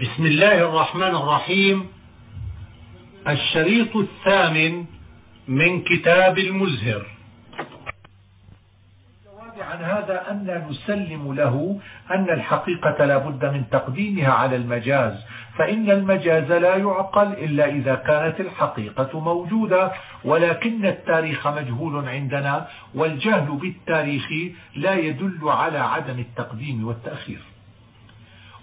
بسم الله الرحمن الرحيم. الشريط الثامن من كتاب المزهر. عن هذا أن نسلم له أن الحقيقة لا بد من تقديمها على المجاز فإن المجاز لا يعقل إلا إذا كانت الحقيقة موجودة ولكن التاريخ مجهول عندنا والجهل بالتاريخ لا يدل على عدم التقديم والتأخير.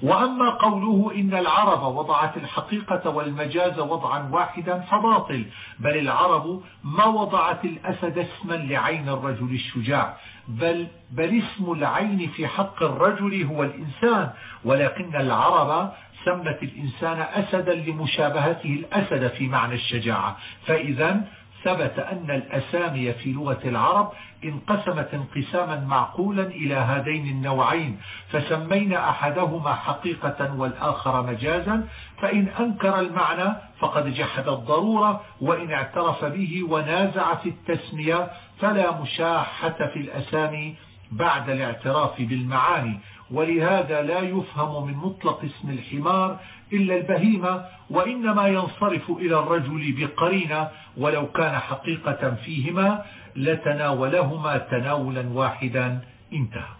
وأما قوله إن العرب وضعت الحقيقة والمجاز وضعا واحدا فباطل بل العرب ما وضعت الأسد اسما لعين الرجل الشجاع بل, بل اسم العين في حق الرجل هو الإنسان ولكن العرب سمت الإنسان أسدا لمشابهته الأسد في معنى الشجاعة. فإذا ثبت أن الأسامي في لغة العرب انقسمت انقساما معقولا إلى هذين النوعين فسمينا أحدهما حقيقة والآخر مجازا فإن أنكر المعنى فقد جحد الضرورة وإن اعترف به ونازع في التسمية فلا مشاحة في الأسامي بعد الاعتراف بالمعاني. ولهذا لا يفهم من مطلق اسم الحمار إلا البهيمة وإنما ينصرف إلى الرجل بقرينة ولو كان حقيقة فيهما لتناولهما تناولا واحدا انتهى.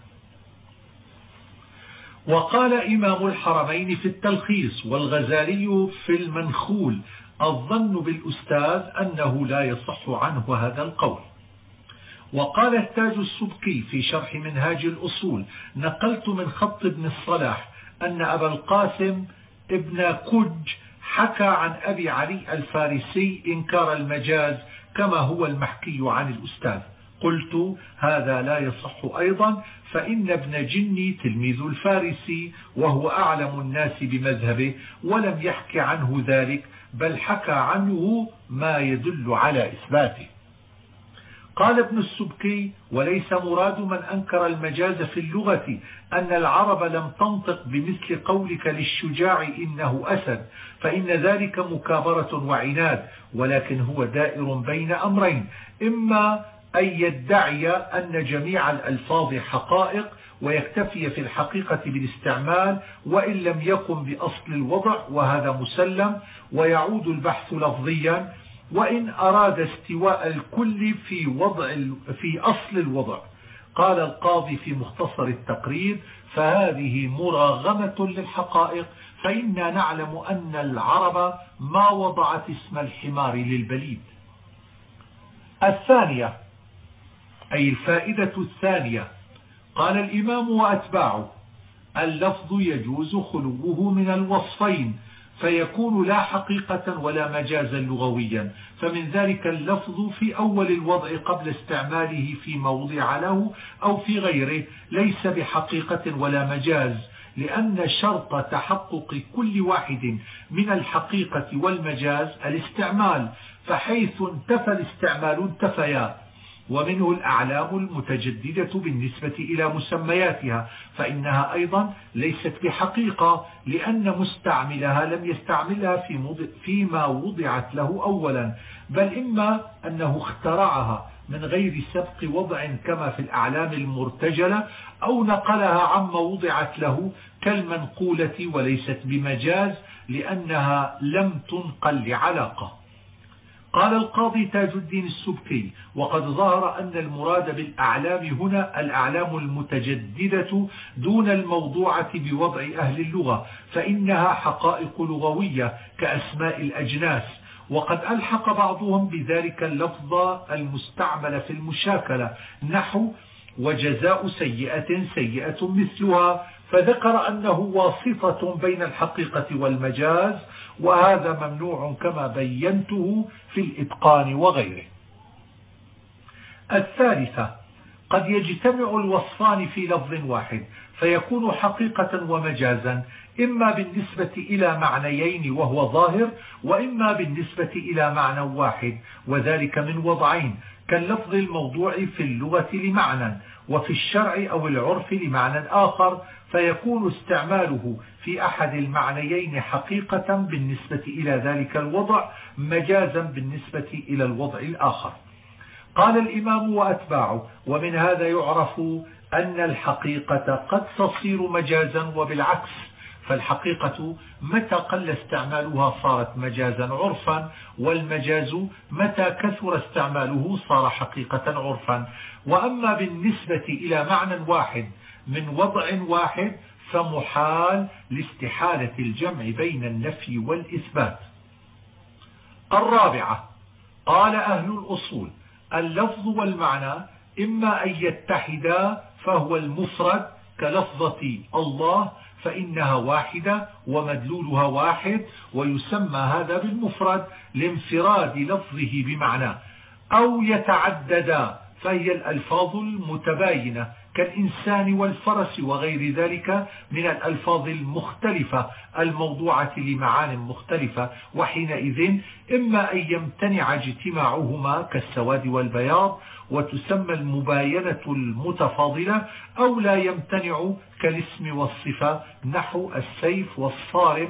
وقال إمام الحرمين في التلخيص والغزالي في المنخول الظن بالأستاذ أنه لا يصح عنه هذا القول. وقال التاج السبكي في شرح منهاج الأصول نقلت من خط ابن الصلاح أن أبا القاسم ابن كج حكى عن أبي علي الفارسي إنكار المجاز كما هو المحكي عن الأستاذ. قلت هذا لا يصح أيضا فإن ابن جني تلميذ الفارسي وهو أعلم الناس بمذهبه ولم يحكي عنه ذلك بل حكى عنه ما يدل على إثباته. قال ابن السبكي وليس مراد من أنكر المجاز في اللغة أن العرب لم تنطق بمثل قولك للشجاع إنه أسد فإن ذلك مكابرة وعناد ولكن هو دائر بين أمرين إما أن يدعي أن جميع الألفاظ حقائق ويكتفي في الحقيقة بالاستعمال وإن لم يقم بأصل الوضع وهذا مسلم ويعود البحث لفظيا وإن أراد استواء الكل في وضع في أصل الوضع. قال القاضي في مختصر التقريب فهذه مراغمة للحقائق فإنا نعلم أن العرب ما وضعت اسم الحمار للبليد. الثانية أي الفائدة الثانية قال الإمام وأتباعه اللفظ يجوز خلوه من الوصفين فيكون لا حقيقة ولا مجازا لغويا. فمن ذلك اللفظ في أول الوضع قبل استعماله في موضع له أو في غيره ليس بحقيقة ولا مجاز لأن شرط تحقق كل واحد من الحقيقة والمجاز الاستعمال فحيث انتفى الاستعمال انتفيا. ومنه الأعلام المتجددة بالنسبة إلى مسمياتها فإنها أيضا ليست بحقيقة لأن مستعملها لم يستعملها في فيما وضعت له أولا بل إما أنه اخترعها من غير سبق وضع كما في الأعلام المرتجلة أو نقلها عما وضعت له كالمنقولة وليست بمجاز لأنها لم تنقل لعلاقة. قال القاضي تاج الدين السبكي وقد ظهر أن المراد بالأعلام هنا الأعلام المتجددة دون الموضوعة بوضع أهل اللغة فإنها حقائق لغوية كأسماء الأجناس وقد ألحق بعضهم بذلك اللفظ المستعمل في المشاكلة نحو وجزاء سيئة سيئة مثلها فذكر أنه واسطة بين الحقيقة والمجاز وهذا ممنوع كما بينته في الإتقان وغيره. الثالثة قد يجتمع الوصفان في لفظ واحد فيكون حقيقة ومجازا إما بالنسبة إلى معنيين وهو ظاهر وإما بالنسبة إلى معنى واحد وذلك من وضعين كاللفظ الموضوع في اللغة لمعنى وفي الشرع أو العرف لمعنى آخر فيكون استعماله في أحد المعنيين حقيقة بالنسبة إلى ذلك الوضع مجازا بالنسبة إلى الوضع الآخر. قال الإمام وأتباعه ومن هذا يعرف أن الحقيقة قد تصير مجازا وبالعكس فالحقيقة متى قل استعمالها صارت مجازا عرفا والمجاز متى كثر استعماله صار حقيقة عرفا. وأما بالنسبة إلى معنى واحد من وضع واحد فمحال لاستحالة الجمع بين النفي والإثبات. الرابعة قال أهل الأصول اللفظ والمعنى إما أن يتحدا فهو المفرد كلفظة الله فإنها واحدة ومدلولها واحد ويسمى هذا بالمفرد لانفراد لفظه بمعنى أو يتعددا فهي الألفاظ المتباينة كالإنسان والفرس وغير ذلك من الألفاظ المختلفة الموضوعة لمعان مختلفة وحينئذ إما أن يمتنع اجتماعهما كالسواد والبياض وتسمى المباينة المتفاضلة أو لا يمتنع كالاسم والصفة نحو السيف والصارم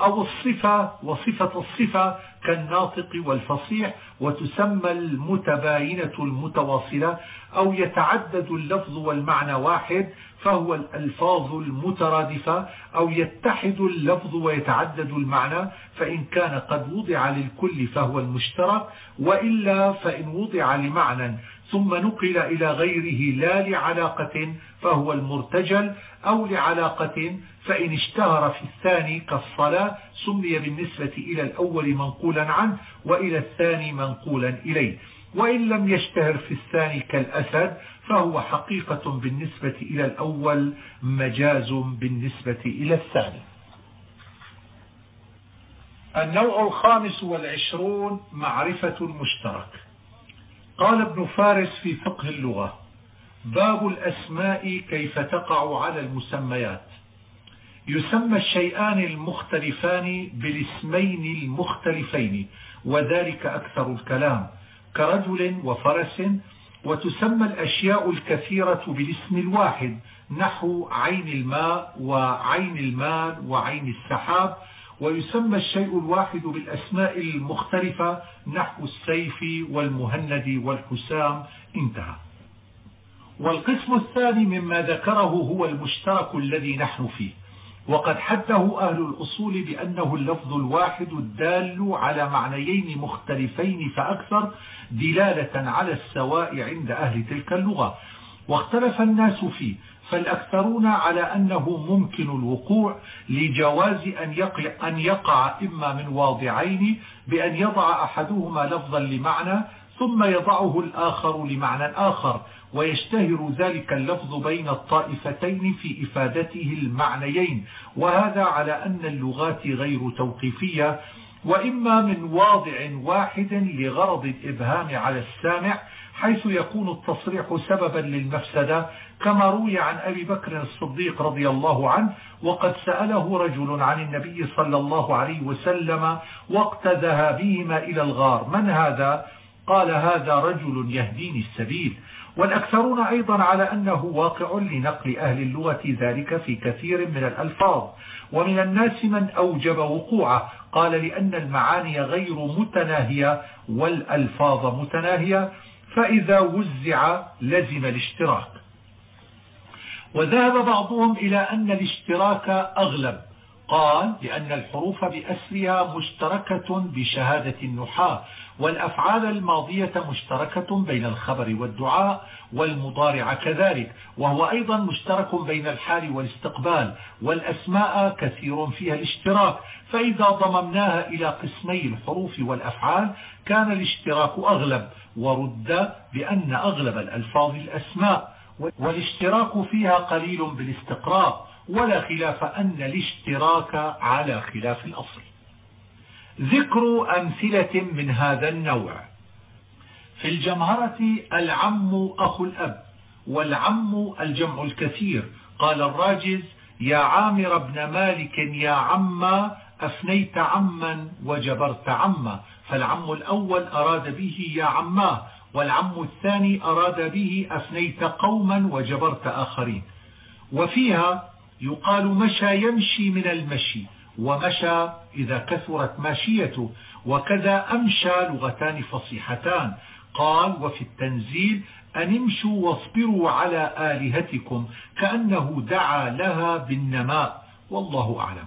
أو الصفة وصفة الصفة كالناطق والفصيح وتسمى المتباينة المتواصلة أو يتعدد اللفظ والمعنى واحد فهو الألفاظ المترادفة أو يتحد اللفظ ويتعدد المعنى فإن كان قد وضع للكل فهو المشترك وإلا فإن وضع لمعنى ثم نقل إلى غيره لا لعلاقة فهو المرتجل أو لعلاقة فإن اشتهر في الثاني كالصلاة سمي بالنسبة إلى الأول منقولا عنه وإلى الثاني منقولا إليه. وإن لم يشتهر في الثاني كالأسد فهو حقيقة بالنسبة إلى الأول مجاز بالنسبة إلى الثاني. النوع الخامس والعشرون معرفة المشترك قال ابن فارس في فقه اللغة باب الأسماء كيف تقع على المسميات. يسمى الشيئان المختلفان بالاسمين المختلفين وذلك أكثر الكلام كرجل وفرس وتسمى الأشياء الكثيرة بالاسم الواحد نحو عين الماء وعين المال وعين السحاب ويسمى الشيء الواحد بالأسماء المختلفة نحو السيف والمهند والحسام. انتهى. والقسم الثاني مما ذكره هو المشترك الذي نحن فيه. وقد حده أهل الأصول بأنه اللفظ الواحد الدال على معنيين مختلفين فأكثر دلالة على السواء عند أهل تلك اللغة. واختلف الناس فيه. فالأكثرون على أنه ممكن الوقوع لجواز أن يقع, أن يقع إما من واضعين بأن يضع أحدهما لفظا لمعنى ثم يضعه الآخر لمعنى آخر ويشتهر ذلك اللفظ بين الطائفتين في إفادته المعنيين. وهذا على أن اللغات غير توقيفية وإما من واضع واحد لغرض الإبهام على السامع حيث يكون التصريح سببا للمفسدة كما روي عن أبي بكر الصديق رضي الله عنه وقد سأله رجل عن النبي صلى الله عليه وسلم وقت ذهابهما إلى الغار من هذا؟ قال هذا رجل يهديني السبيل. والأكثرون أيضا على أنه واقع لنقل أهل اللغة ذلك في كثير من الألفاظ. ومن الناس من أوجب وقوعه. قال لأن المعاني غير متناهية والألفاظ متناهية فإذا وزع لزم الاشتراك. وذهب بعضهم إلى أن الاشتراك أغلب. قال لأن الحروف بأسرها مشتركة بشهادة النحاة والأفعال الماضية مشتركة بين الخبر والدعاء والمضارع كذلك وهو أيضا مشترك بين الحال والاستقبال والأسماء كثير فيها الاشتراك. فإذا ضممناها إلى قسمي الحروف والأفعال كان الاشتراك أغلب ورد بأن أغلب الألفاظ الأسماء. والاشتراك فيها قليل بالاستقراء ولا خلاف أن الاشتراك على خلاف الأصل. ذكر أمثلة من هذا النوع. في الجمهرة العم أخو الأب والعم الجمع الكثير. قال الراجز يا عامر بن مالك يا عما أفنيت عما وجبرت عما. فالعم الأول أراد به يا عماه والعم الثاني أراد به أفنيت قوما وجبرت آخرين. وفيها يقال مشى يمشي من المشي ومشى إذا كثرت ماشيته وكذا أمشى لغتان فصيحتان. قال وفي التنزيل أن امشوا واصبروا على آلهتكم كأنه دعا لها بالنماء. والله أعلم.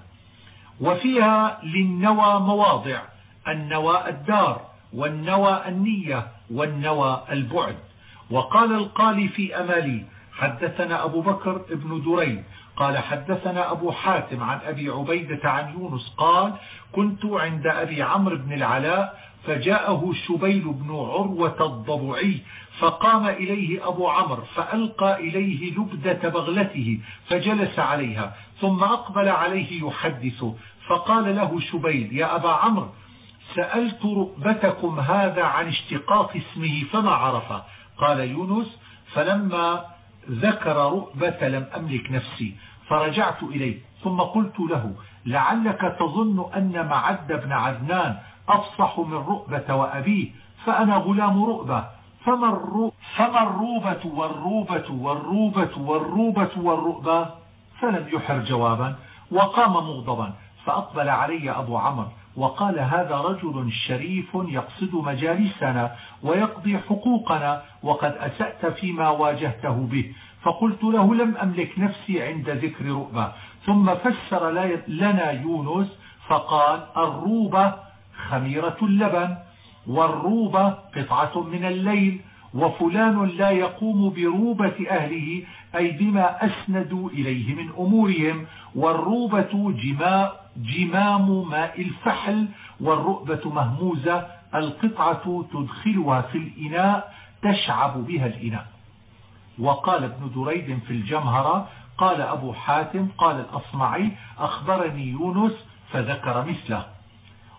وفيها للنوى مواضع النوى الدار والنوى النية. والنوى البعد. وقال القالي في أمالي حدثنا أبو بكر ابن دريد قال حدثنا أبو حاتم عن أبي عبيدة عن يونس قال كنت عند أبي عمرو بن العلاء فجاءه شبيل بن عروة الضبعي فقام إليه أبو عمرو فألقى إليه لبدة بغلته فجلس عليها ثم أقبل عليه يحدث فقال له شبيل يا أبا عمرو سألت رؤبتكم هذا عن اشتقاق اسمه فما عرف؟ قال يونس فلما ذكر رؤبة لم أملك نفسي فرجعت إليه ثم قلت له لعلك تظن أن معد بن عدنان أفصح من رؤبة وأبيه فأنا غلام رؤبة. فما, الرو... فما الروبة والروبة والروبة والروبة والرؤبة؟ فلم يحر جوابا وقام مغضبا فأقبل علي أبو عمرو وقال هذا رجل شريف يقصد مجالسنا ويقضي حقوقنا وقد أسأت فيما واجهته به. فقلت له لم أملك نفسي عند ذكر رؤبة ثم فسر لنا يونس فقال الروبة خميرة اللبن والروبة قطعة من الليل وفلان لا يقوم بروبة أهله أي بما أسندوا إليه من أمورهم والروبة جماء جمام ماء الفحل والرؤبة مهموزة القطعة تدخلها في الإناء تشعب بها الإناء. وقال ابن دريد في الجمهرة قال أبو حاتم قال الأصمعي أخبرني يونس فذكر مثله.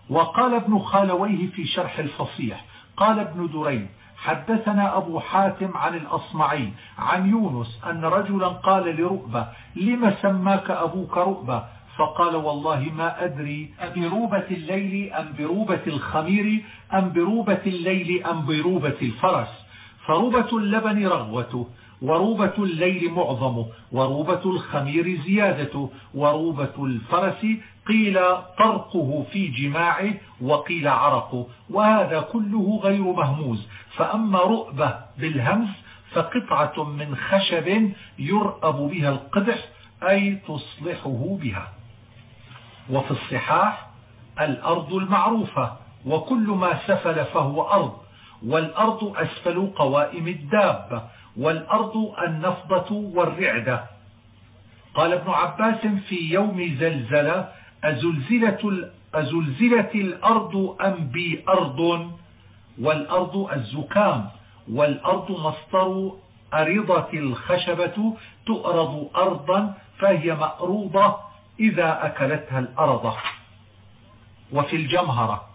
وقال ابن خالويه في شرح الفصيح قال ابن دريد حدثنا أبو حاتم عن الأصمعي عن يونس أن رجلا قال لرؤبة لم سماك أبوك رؤبة؟ فقال والله ما أدري أبروبة الليل أم بروبة الخمير أم بروبة الليل أم بروبة الفرس. فروبة اللبن رغوته وروبة الليل معظمه وروبة الخمير زيادته وروبة الفرس قيل طرقه في جماعة وقيل عرقه. وهذا كله غير مهموز. فأما رؤبة بالهمز فقطعة من خشب يرأب بها القدح أي تصلحه بها. وفي الصحاح الأرض المعروفة وكل ما سفل فهو أرض والأرض أسفل قوائم الدابة والأرض النفضة والرعدة. قال ابن عباس في يوم زلزلة أزلزلة, أزلزلت الأرض أم بي أرض؟ والأرض الزكام والأرض مصدر أرضة الخشبة تؤرض أرضا فهي مأروضة إذا أكلتها الأرض وفي الجمهرة.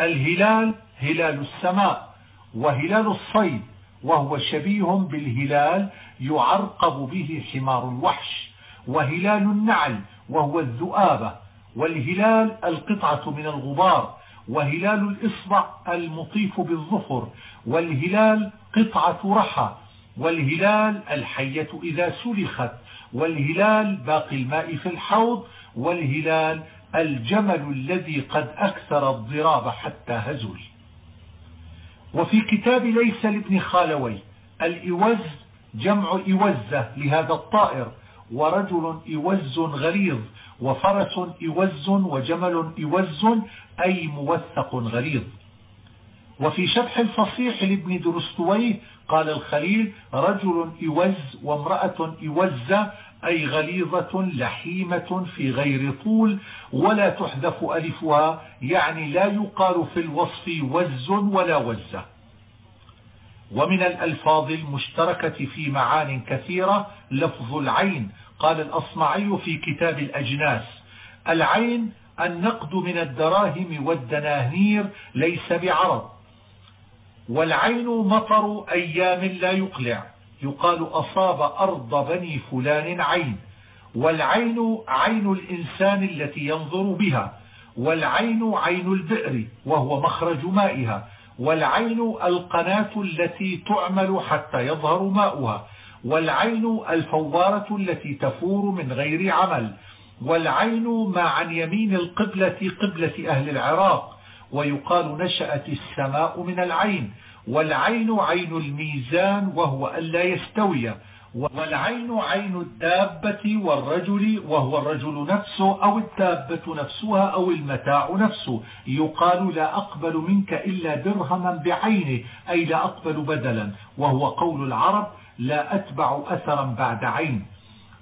الهلال هلال السماء وهلال الصيد وهو شبيه بالهلال يعرقب به حمار الوحش وهلال النعل وهو الذؤابة والهلال القطعة من الغبار وهلال الإصبع المطيف بالظفر والهلال قطعة رحى والهلال الحية إذا سلخت والهلال باقي الماء في الحوض والهلال الجمل الذي قد أكثر الضراب حتى هزل. وفي كتاب ليس لابن خالوي الإوز جمع إوزة لهذا الطائر ورجل إوز غليظ وفرس إوز وجمل إوز أي موثق غليظ. وفي شرح الفصيح لابن درستويه قال الخليل رجل إوز وامرأة إوزة أي غليظة لحيمة في غير طول ولا تحذف ألفها يعني لا يقال في الوصف وز ولا وزة ومن الألفاظ المشتركة في معان كثيرة لفظ العين. قال الأصمعي في كتاب الأجناس العين النقد من الدراهم والدنانير ليس بعرض. والعين مطر أيام لا يقلع. يقال أصاب أرض بني فلان عين. والعين عين الإنسان التي ينظر بها. والعين عين البئر وهو مخرج مائها. والعين القناة التي تعمل حتى يظهر ماؤها. والعين الفوارة التي تفور من غير عمل. والعين ما عن يمين القبلة قبلة أهل العراق. ويقال نشأت السماء من العين والعين عين الميزان وهو ألا يستوي والعين عين الدابة والرجل وهو الرجل نفسه أو الدابة نفسها أو المتاع نفسه يقال لا أقبل منك إلا درهما بعينه أي لا أقبل بدلا وهو قول العرب لا أتبع أثرا بعد عين.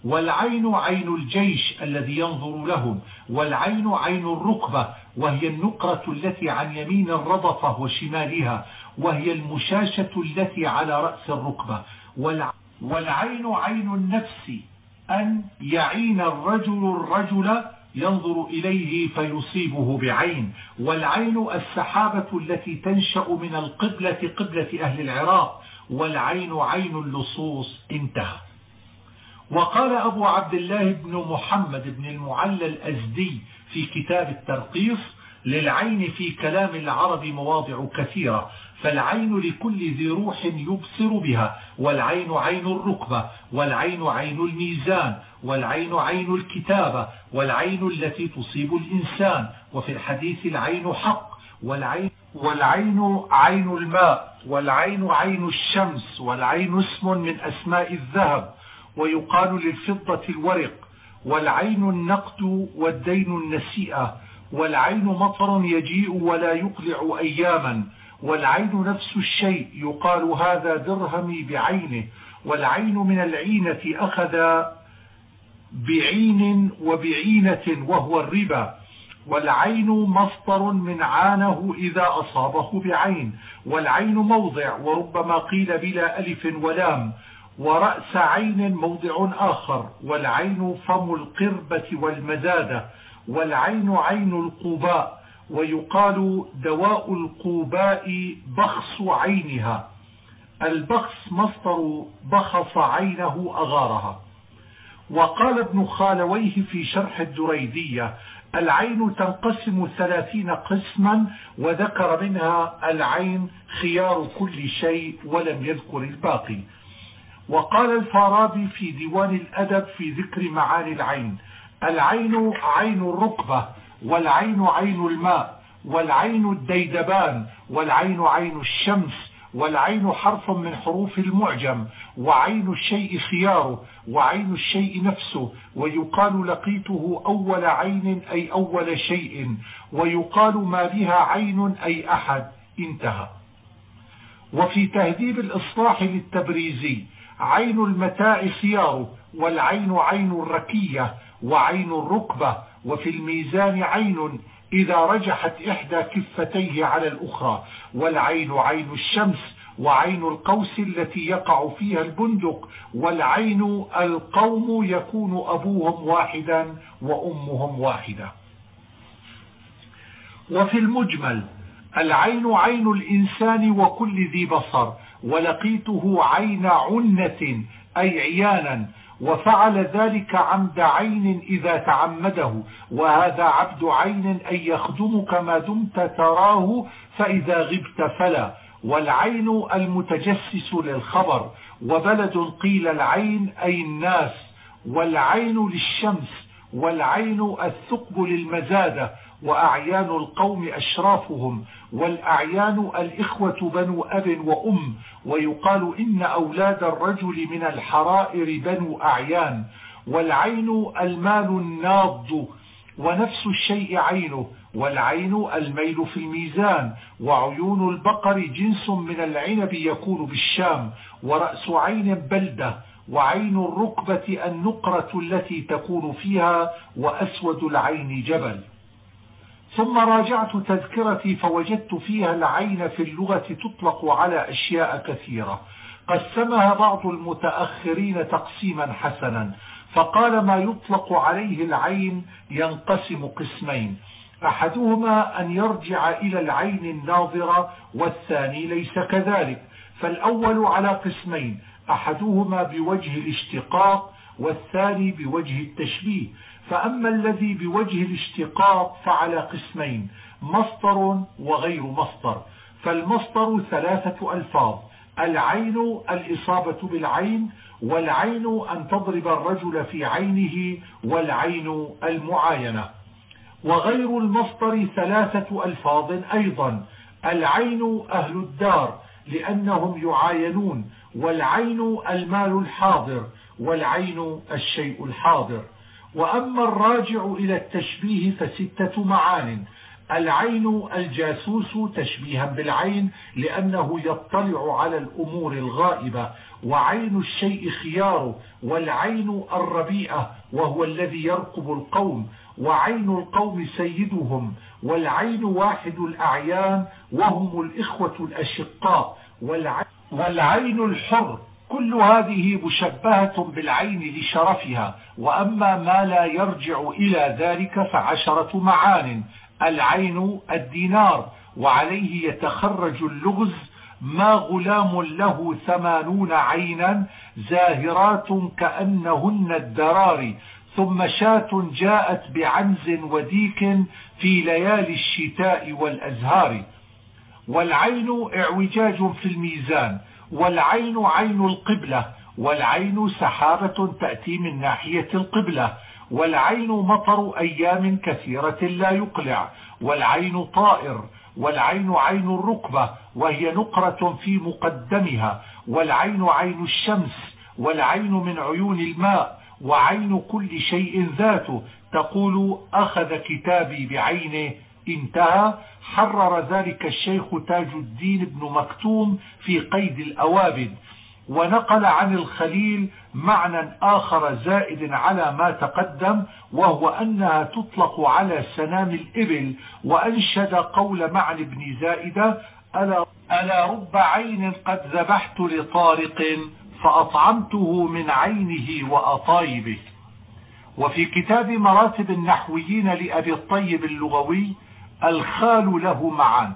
والعين عين الجيش الذي ينظر لهم والعين عين الركبة وهي النقرة التي عن يمين الرضفة وشمالها وهي المشاشة التي على رأس الركبة. والعين عين النفس أن يعين الرجل الرجل ينظر إليه فيصيبه بعين. والعين السحابة التي تنشأ من القبلة قبلة أهل العراق. والعين عين اللصوص انتهى. وقال أبو عبد الله بن محمد بن المعلى الأزدي في كتاب الترقيص للعين في كلام العرب مواضع كثيرة فالعين لكل ذي روح يبصر بها والعين عين الركبة والعين عين الميزان والعين عين الكتابة والعين التي تصيب الإنسان وفي الحديث العين حق والعين, والعين عين الماء والعين عين الشمس والعين اسم من أسماء الذهب ويقال للفضة الورق والعين النقد والدين النسيئة والعين مطر يجيء ولا يقلع أياما والعين نفس الشيء يقال هذا درهمي بعينه والعين من العينة أخذ بعين وبعينة وهو الربا والعين مصدر من عانه إذا أصابه بعين والعين موضع وربما قيل بلا ألف ولام ورأس عين موضع آخر والعين فم القربة والمزادة والعين عين القباء ويقال دواء القوباء بخص عينها. البخص مصدر بخص عينه أغارها. وقال ابن خالويه في شرح الدريدية العين تنقسم ثلاثين قسما وذكر منها العين خيار كل شيء ولم يذكر الباقي. وقال الفارابي في ديوان الأدب في ذكر معاني العين العين عين الركبة والعين عين الماء والعين الديدبان والعين عين الشمس والعين حرف من حروف المعجم وعين الشيء خياره وعين الشيء نفسه ويقال لقيته أول عين أي أول شيء ويقال ما بها عين أي أحد. انتهى. وفي تهذيب الإصلاح للتبريزي عين المتاع خياره والعين عين الركية وعين الركبة وفي الميزان عين إذا رجحت إحدى كفتيه على الأخرى والعين عين الشمس وعين القوس التي يقع فيها البندق والعين القوم يكون أبوهم واحدا وأمهم واحدة. وفي المجمل العين عين الإنسان وكل ذي بصر ولقيته عين عنة أي عيانا وفعل ذلك عمد عين إذا تعمده. وهذا عبد عين أن يخدمك ما دمت تراه فإذا غبت فلا. والعين المتجسس للخبر وبلد قيل العين أي الناس. والعين للشمس والعين الثقب للمزادة. وأعيان القوم أشرافهم والأعيان الإخوة بنو أب وأم ويقال إن أولاد الرجل من الحرائر بنو أعيان والعين المال الناض ونفس الشيء عينه والعين الميل في الميزان وعيون البقر جنس من العنب يكون بالشام ورأس عين بلدة وعين الركبة النقرة التي تكون فيها وأسود العين جبل. ثم راجعت تذكرتي فوجدت فيها العين في اللغة تطلق على أشياء كثيرة. قسمها بعض المتأخرين تقسيما حسنا. فقال ما يطلق عليه العين ينقسم قسمين. أحدهما أن يرجع إلى العين الناظرة والثاني ليس كذلك. فالأول على قسمين أحدهما بوجه الاشتقاق والثاني بوجه التشبيه. فأما الذي بوجه الاشتقاق فعلى قسمين مصدر وغير مصدر. فالمصدر ثلاثة ألفاظ العين الإصابة بالعين والعين أن تضرب الرجل في عينه والعين المعاينة. وغير المصدر ثلاثة ألفاظ أيضا العين أهل الدار لأنهم يعاينون والعين المال الحاضر والعين الشيء الحاضر. وأما الراجع إلى التشبيه فستة معان. العين الجاسوس تشبيها بالعين لأنه يطلع على الأمور الغائبة. وعين الشيء خياره والعين الربيئة وهو الذي يرقب القوم. وعين القوم سيدهم والعين واحد الأعيان وهم الإخوة الأشقاء. والعين الحر كل هذه مشبهة بالعين لشرفها وأما ما لا يرجع إلى ذلك فعشرة معان العين الدينار وعليه يتخرج اللغز ما غلام له ثمانون عينا زاهرات كأنهن الدرار ثم شاة جاءت بعنز وديك في ليالي الشتاء والأزهار. والعين اعوجاج في الميزان والعين عين القبلة والعين سحابة تأتي من ناحية القبلة والعين مطر أيام كثيرة لا يقلع والعين طائر والعين عين الركبة وهي نقرة في مقدمها والعين عين الشمس والعين من عيون الماء وعين كل شيء ذاته تقول أخذ كتابي بعينه انتهى. حرر ذلك الشيخ تاج الدين بن مكتوم في قيد الأوابد ونقل عن الخليل معنى آخر زائد على ما تقدم وهو أنها تطلق على سنام الإبل وأنشد قول معنى بن زائدة ألا, ألا رب عين قد ذبحت لطارق فأطعمته من عينه وأطايبه. وفي كتاب مراتب النحويين لأبي الطيب اللغوي الخال له معان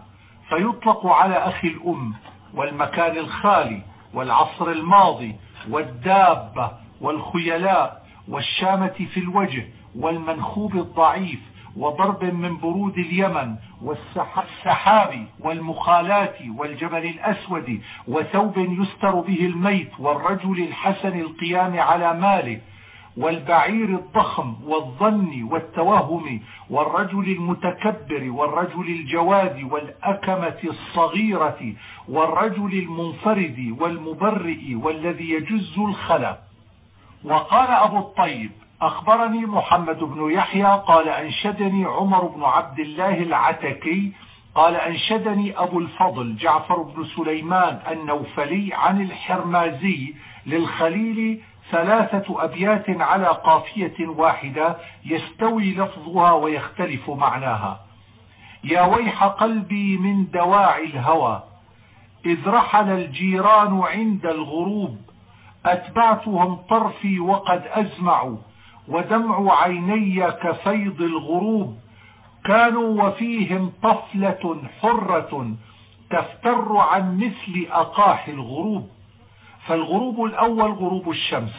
فيطلق على أخي الأم والمكان الخالي والعصر الماضي والدابة والخيلاء والشامة في الوجه والمنخوب الضعيف وضرب من برود اليمن والسحاب والمخالات والجبل الأسود وثوب يستر به الميت والرجل الحسن القيام على ماله والبعير الضخم والظن والتوهم والرجل المتكبر والرجل الجواد والأكمة الصغيرة والرجل المنفرد والمبرئ والذي يجز الخلا وقال أبو الطيب أخبرني محمد بن يحيى قال أنشدني عمر بن عبد الله العتكي قال أنشدني أبو الفضل جعفر بن سليمان النوفلي عن الحرمازي للخليل ثلاثة أبيات على قافية واحدة يستوي لفظها ويختلف معناها. يا ويح قلبي من دواعي الهوى إذ رحل الجيران عند الغروب. أتبعتهم طرفي وقد أزمعوا ودمع عيني كفيض الغروب. كانوا وفيهم طفلة حرة تفتر عن مثل أقاح الغروب. فالغروب الأول غروب الشمس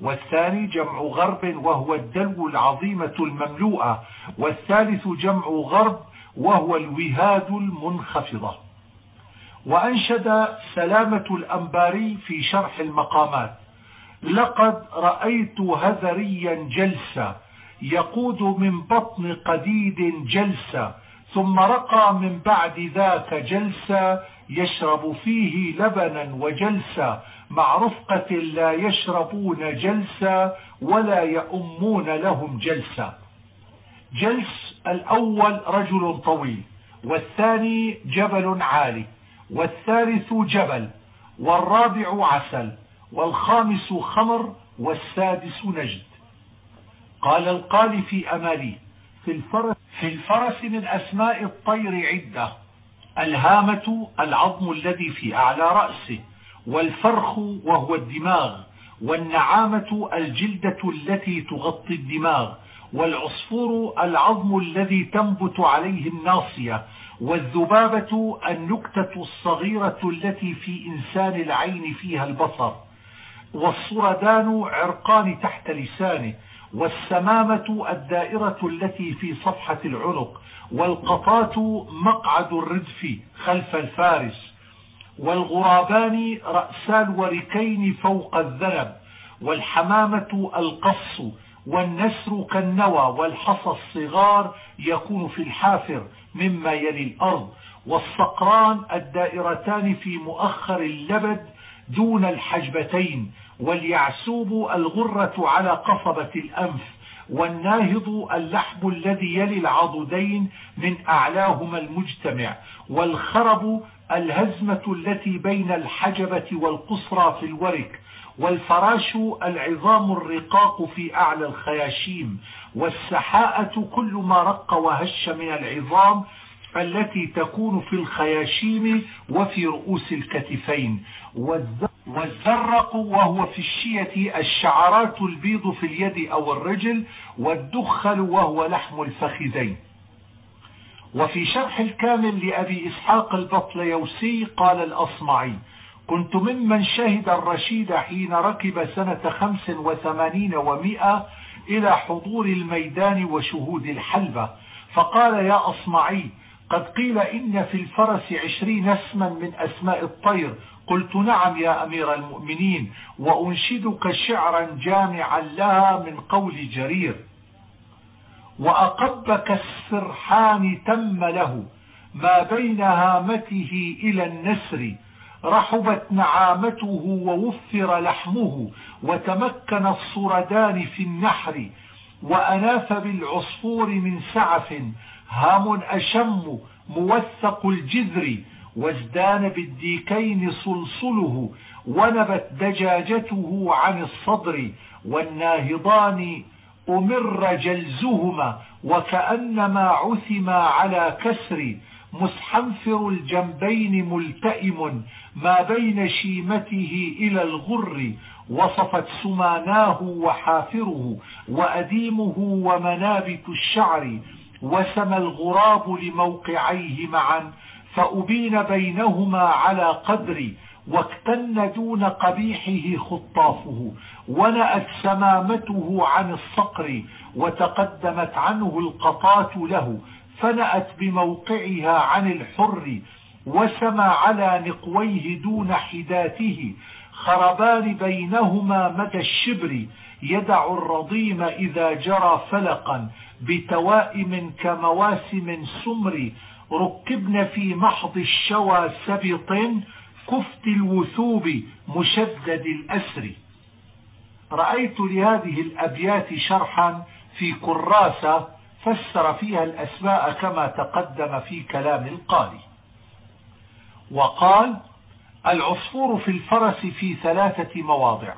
والثاني جمع غرب وهو الدلو العظيمة المملوءة والثالث جمع غرب وهو الوهاد المنخفضة. وأنشد سلامة الأنباري في شرح المقامات لقد رأيت هذريا جلسا يقود من بطن قديد جلسا ثم رقى من بعد ذاك جلسا يشرب فيه لبنا وجلسا مع رفقة لا يشربون جلسا ولا يؤمون لهم جلسا. جلس الأول رجل طويل والثاني جبل عالي والثالث جبل والرابع عسل والخامس خمر والسادس نجد. قال القال في أمالي في الفرس, في الفرس من أسماء الطير عدة الهامة العظم الذي في أعلى رأسه. والفرخ وهو الدماغ والنعامة الجلدة التي تغطي الدماغ والعصفور العظم الذي تنبت عليه الناصية والذبابة النكتة الصغيرة التي في إنسان العين فيها البصر والصردان عرقان تحت لسانه والسمامة الدائرة التي في صفحة العنق والقطاة مقعد الردف خلف الفارس. والغرابان رأسا الوركين فوق الذنب والحمامة القص والنسر كالنوى والحصى الصغار يكون في الحافر مما يلي الأرض والصقران الدائرتان في مؤخر اللبد دون الحجبتين واليعسوب الغرة على قصبة الأنف والناهض اللحم الذي يلي العضدين من أعلاهما المجتمع والخرب الهزمة التي بين الحجبة والقصرى في الورك والفراش العظام الرقاق في أعلى الخياشيم والسحاءة كل ما رق وهش من العظام التي تكون في الخياشيم وفي رؤوس الكتفين. والزرق وهو في الشية الشعرات البيض في اليد أو الرجل والدخل وهو لحم الفخذين. وفي شرح الكامل لأبي إسحاق البطليوسي قال الأصمعي كنت ممن شهد الرشيد حين ركب سنة خمس وثمانين ومائة إلى حضور الميدان وشهود الحلبة. فقال يا أصمعي قد قيل إن في الفرس عشرين اسما من أسماء الطير. قلت نعم يا أمير المؤمنين وأنشدك شعرا جامعا لها من قول جرير. وأقب كالسرحان تم له ما بين هامته إلى النسر رحبت نعامته ووفر لحمه وتمكن الصردان في النحر وأناف بالعصفور من سعف هام أشم موثق الجذر وازدان بالديكين صلصله ونبت دجاجته عن الصدر والناهضان أمر جلزهما وكأنما عثما على كسر مسحنفر الجنبين ملتئم ما بين شيمته إلى الغر وصفت سماناه وحافره وأديمه ومنابت الشعر وسم الغراب لموقعيه معا فأبين بينهما على قدر واكتن دون قبيحه خطافه ونأت سمامته عن الصقر وتقدمت عنه القطاة له فنأت بموقعها عن الحر وسما على نقويه دون حداته خربان بينهما مدى الشبر يدع الرضيم إذا جرى فلقا بتوائم كمواسم سمر ركبن في محض الشوى سبط كفت الوثوب مشدد الأسر. رأيت لهذه الأبيات شرحا في كراسة فسر فيها الأسماء كما تقدم في كلام القاري وقال العصفور في الفرس في ثلاثة مواضع.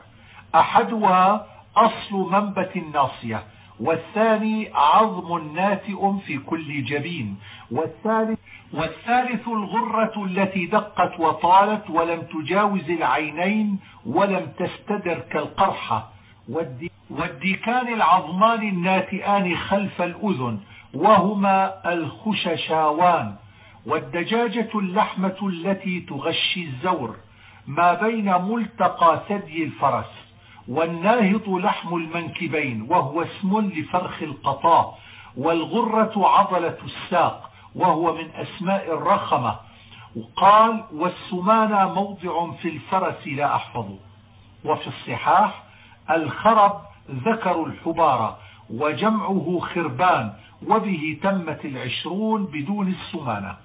أحدها أصل منبت الناصية والثاني عظم ناتئ في كل جبين. والثالث, والثالث الغرة التي دقت وطالت ولم تجاوز العينين ولم تستدر كالقرحة. والديكان العظمان الناتئان خلف الأذن وهما الخششاوان. والدجاجة اللحمة التي تغشي الزور. ما بين ملتقى ثدي الفرس. والناهط لحم المنكبين وهو اسم لفرخ القطاء والغرة عضلة الساق وهو من أسماء الرخمة. وقال والسمانة موضع في الفرس لا أحفظ. وفي الصحاح الخرب ذكر الحبارة وجمعه خربان وبه تمت العشرون بدون السمانة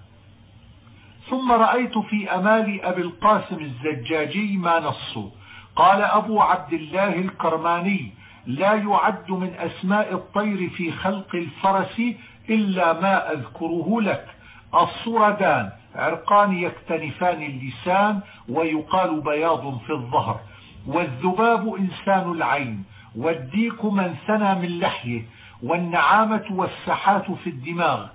ثم رأيت في أمال أبي القاسم الزجاجي ما نصه. قال أبو عبد الله الكرماني لا يعد من أسماء الطير في خلق الفرس إلا ما أذكره لك. الصردان عرقان يكتنفان اللسان ويقال بياض في الظهر. والذباب إنسان العين. والديك من ثنى من لحيه. والنعامة والسحات في الدماغ.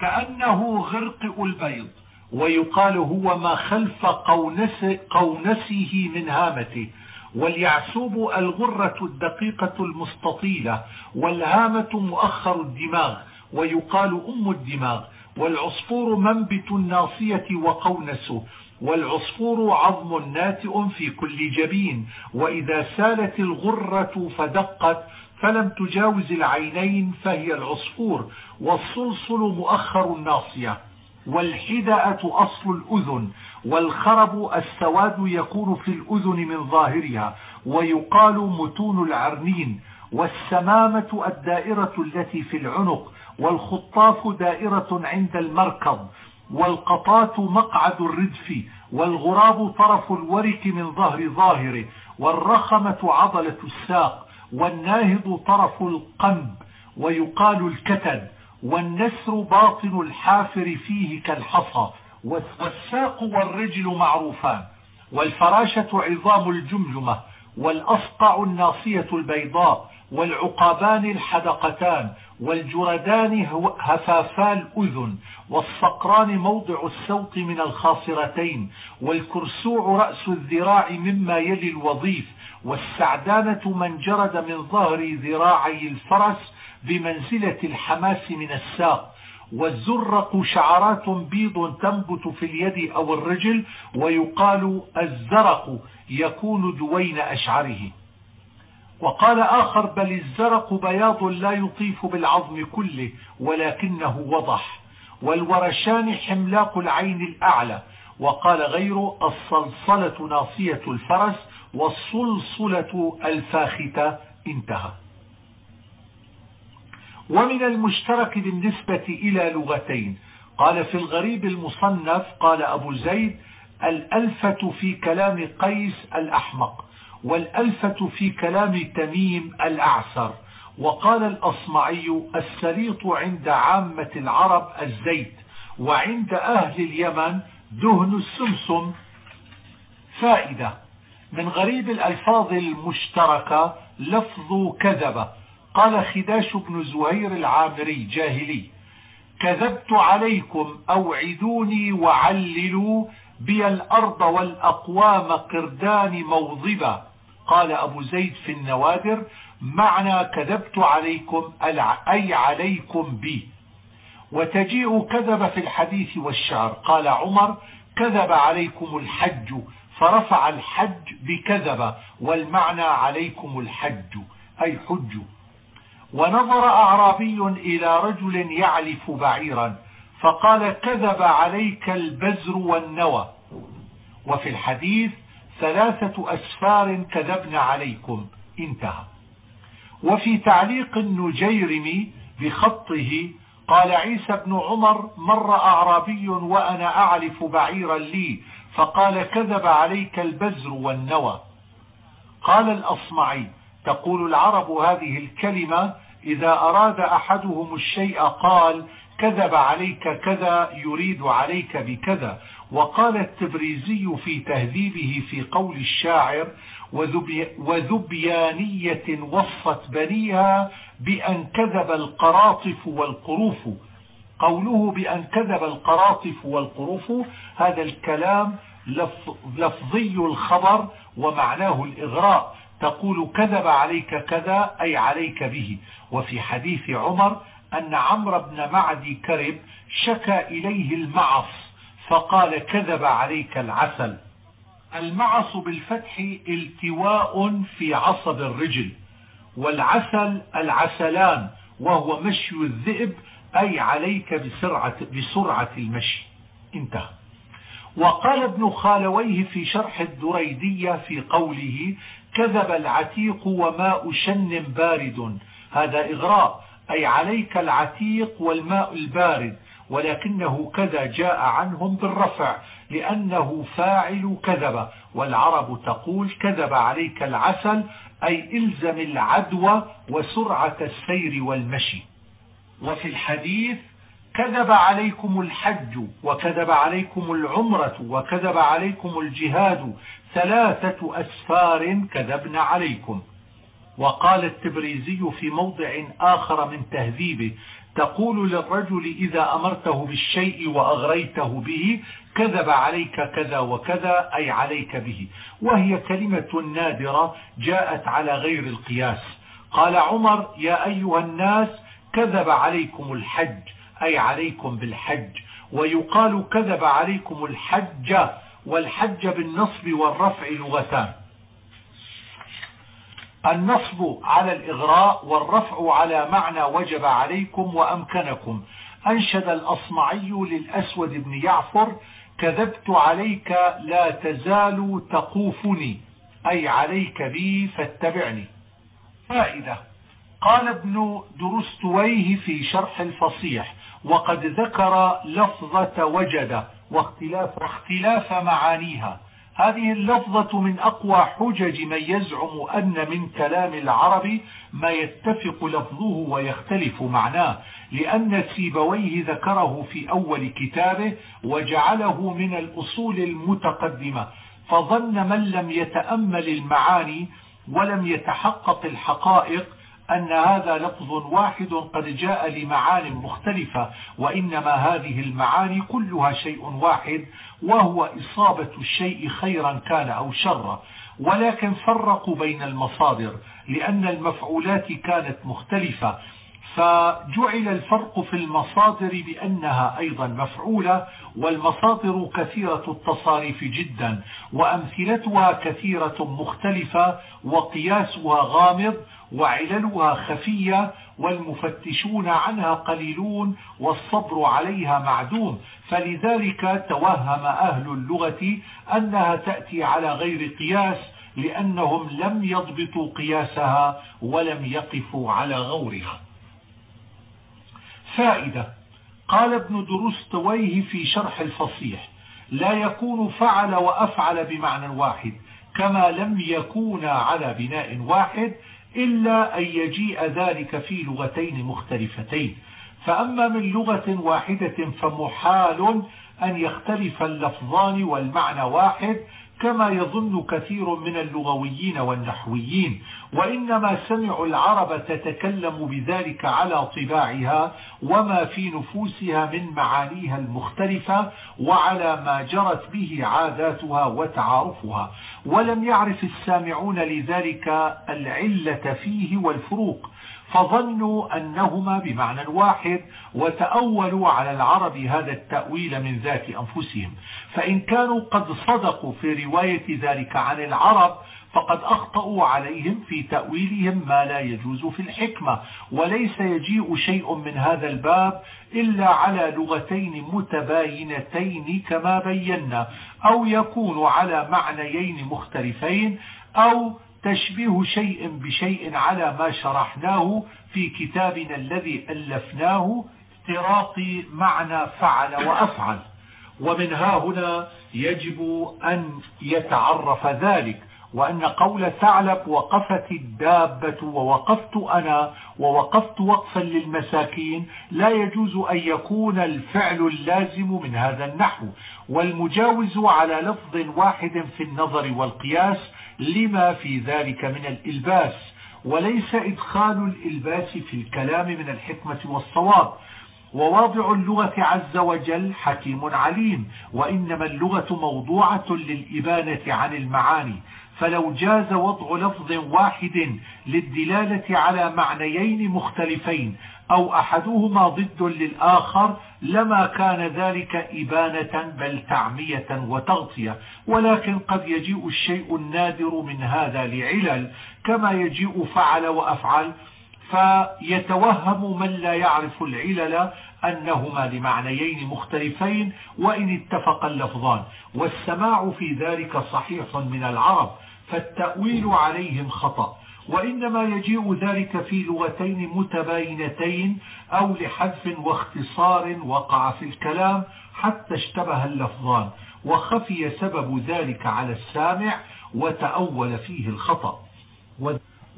كأنه غرق البيض. ويقال هو ما خلف قونس قونسه من هامته. واليعسوب الغرة الدقيقة المستطيلة والهامة مؤخر الدماغ ويقال أم الدماغ. والعصفور منبت الناصية وقونسه والعصفور عظم ناتئ في كل جبين. وإذا سالت الغرة فدقت فلم تجاوز العينين فهي العصفور. والصلصل مؤخر الناصية. والحدأة أصل الأذن والخرب السواد يكون في الأذن من ظاهرها ويقال متون العرنين والسمامة الدائرة التي في العنق والخطاف دائرة عند المركض والقطات مقعد الردف والغراب طرف الورك من ظهر ظاهره والرخمة عضلة الساق والناهض طرف القنب ويقال الكتد. والنسر باطن الحافر فيه كالحصى والساق والرجل معروفان والفراشة عظام الجمجمة والأصقع الناصية البيضاء والعقابان الحدقتان والجردان هفافا الأذن والصقران موضع السوط من الخاصرتين والكرسوع رأس الذراع مما يلي الوظيف والسعدانة من جرد من ظهر ذراعي الفرس بمنزلة الحماس من الساق والزرق شعرات بيض تنبت في اليد أو الرجل ويقال الزرق يكون دوين أشعره. وقال آخر بل الزرق بياض لا يطيف بالعظم كله ولكنه وضح. والورشان حملاق العين الأعلى. وقال غيره الصلصلة ناصية الفرس والصلصلة الفاختة انتهى. ومن المشترك بالنسبة إلى لغتين. قال في الغريب المصنف قال أبو زيد الألفة في كلام قيس الأحمق والألفة في كلام تميم الأعسر. وقال الأصمعي السليط عند عامة العرب الزيت وعند أهل اليمن دهن السمسم فائدة. من غريب الألفاظ المشتركة لفظ كذب. قال خداش بن زهير العامري جاهلي كذبت عليكم أوعدوني وعللوا بي الأرض والأقوام قردان موظبا قال أبو زيد في النوادر معنى كذبت عليكم أي عليكم بي. وتجيء كذب في الحديث والشعر. قال عمر كذب عليكم الحج فرفع الحج بكذب والمعنى عليكم الحج أي حج. ونظر أعرابي إلى رجل يعلف بعيرا فقال كذب عليك البزر والنوى. وفي الحديث ثلاثة أسفار كذبن عليكم. انتهى. وفي تعليق النجيرم بخطه قال عيسى بن عمر مر أعرابي وأنا أعلف بعيرا لي فقال كذب عليك البزر والنوى. قال الأصمعي تقول العرب هذه الكلمة إذا أراد أحدهم الشيء قال كذب عليك كذا يريد عليك بكذا. وقال التبريزي في تهذيبه في قول الشاعر وذبيانية وصفت بنيها بأن كذب القراطف والقروف. قوله بأن كذب القراطف والقروف هذا الكلام لفظي الخبر ومعناه الإغراء. تقول كذب عليك كذا أي عليك به. وفي حديث عمر أن عمرو بن معدي كرب شكى إليه المعص فقال كذب عليك العسل. المعص بالفتح التواء في عصب الرجل والعسل العسلان وهو مشي الذئب أي عليك بسرعة, بسرعة المشي. انتهى. وقال ابن خالويه في شرح الدريدية في قوله كذب العتيق وماء شن بارد. هذا إغراء أي عليك العتيق والماء البارد ولكنه كذا جاء عنهم بالرفع لأنه فاعل كذب والعرب تقول كذب عليك العسل أي إلزم العدوى وسرعة السير والمشي. وفي الحديث كذب عليكم الحج وكذب عليكم العمرة وكذب عليكم الجهاد ثلاثة أسفار كذبنا عليكم. وقال التبريزي في موضع آخر من تهذيبه تقول للرجل إذا أمرته بالشيء وأغريته به كذب عليك كذا وكذا أي عليك به. وهي كلمة نادرة جاءت على غير القياس. قال عمر يا أيها الناس كذب عليكم الحج. أي عليكم بالحج ويقال كذب عليكم الحج والحج بالنصب والرفع لغتان. النصب على الإغراء والرفع على معنى وجب عليكم وأمكنكم. أنشد الأصمعي للأسود بن يعفر كذبت عليك لا تزال تقوفني أي عليك بي فاتبعني. فائدة قال ابن درستويه في شرح الفصيح وقد ذكر لفظة وجد واختلاف, واختلاف معانيها. هذه اللفظة من أقوى حجج من يزعم أن من كلام العرب ما يتفق لفظه ويختلف معناه لأن سيبويه ذكره في أول كتابه وجعله من الأصول المتقدمة. فظن من لم يتأمل المعاني ولم يتحقق الحقائق أن هذا لفظ واحد قد جاء لمعان مختلفة وإنما هذه المعاني كلها شيء واحد وهو إصابة الشيء خيرا كان أو شرا. ولكن فرقوا بين المصادر لأن المفعولات كانت مختلفة. فجعل الفرق في المصادر بأنها أيضا مفعولة والمصادر كثيرة التصاريف جدا وأمثلتها كثيرة مختلفة وقياسها غامض وعللها خفية والمفتشون عنها قليلون والصبر عليها معدوم. فلذلك توهم أهل اللغة أنها تأتي على غير قياس لأنهم لم يضبطوا قياسها ولم يقفوا على غورها. فائدة قال ابن درستويه في شرح الفصيح لا يكون فعل وأفعل بمعنى واحد كما لم يكون على بناء واحد إلا أن يجيء ذلك في لغتين مختلفتين. فأما من لغة واحدة فمحال أن يختلف اللفظان والمعنى واحد كما يظن كثير من اللغويين والنحويين وإنما سمعوا العرب تتكلم بذلك على طباعها وما في نفوسها من معانيها المختلفة وعلى ما جرت به عاداتها وتعارفها. ولم يعرف السامعون لذلك العلة فيه والفروق. فظنوا أنهما بمعنى واحد وتأولوا على العرب هذا التأويل من ذات أنفسهم. فإن كانوا قد صدقوا في رواية ذلك عن العرب فقد أخطأوا عليهم في تأويلهم ما لا يجوز في الحكمة. وليس يجيء شيء من هذا الباب إلا على لغتين متباينتين كما بينا أو يكون على معنيين مختلفين أو تشبيه شيء بشيء على ما شرحناه في كتابنا الذي ألفناه. افتراق معنى فعل وأفعل. ومن ها هنا يجب أن يتعرف ذلك وأن قول ثعلب وقفت الدابة ووقفت أنا ووقفت وقفا للمساكين لا يجوز أن يكون الفعل اللازم من هذا النحو. والمجاوز على لفظ واحد في النظر والقياس لما في ذلك من الإلباس؟ وليس إدخال الإلباس في الكلام من الحكمة والصواب. وواضع اللغة عز وجل حكيم عليم وإنما اللغة موضوعة للإبانة عن المعاني. فلو جاز وضع لفظ واحد للدلالة على معنيين مختلفين أو أحدهما ضد للآخر لما كان ذلك إبانة بل تعمية وتغطية. ولكن قد يجيء الشيء النادر من هذا لعلل كما يجيء فعل وأفعل. فيتوهم من لا يعرف العلل أنهما لمعنيين مختلفين وإن اتفق اللفظان. والسماع في ذلك صحيح من العرب فالتأويل عليهم خطأ. وإنما يجيء ذلك في لغتين متباينتين أو لحذف واختصار وقع في الكلام حتى اشتبه اللفظان وخفي سبب ذلك على السامع وتأول فيه الخطأ.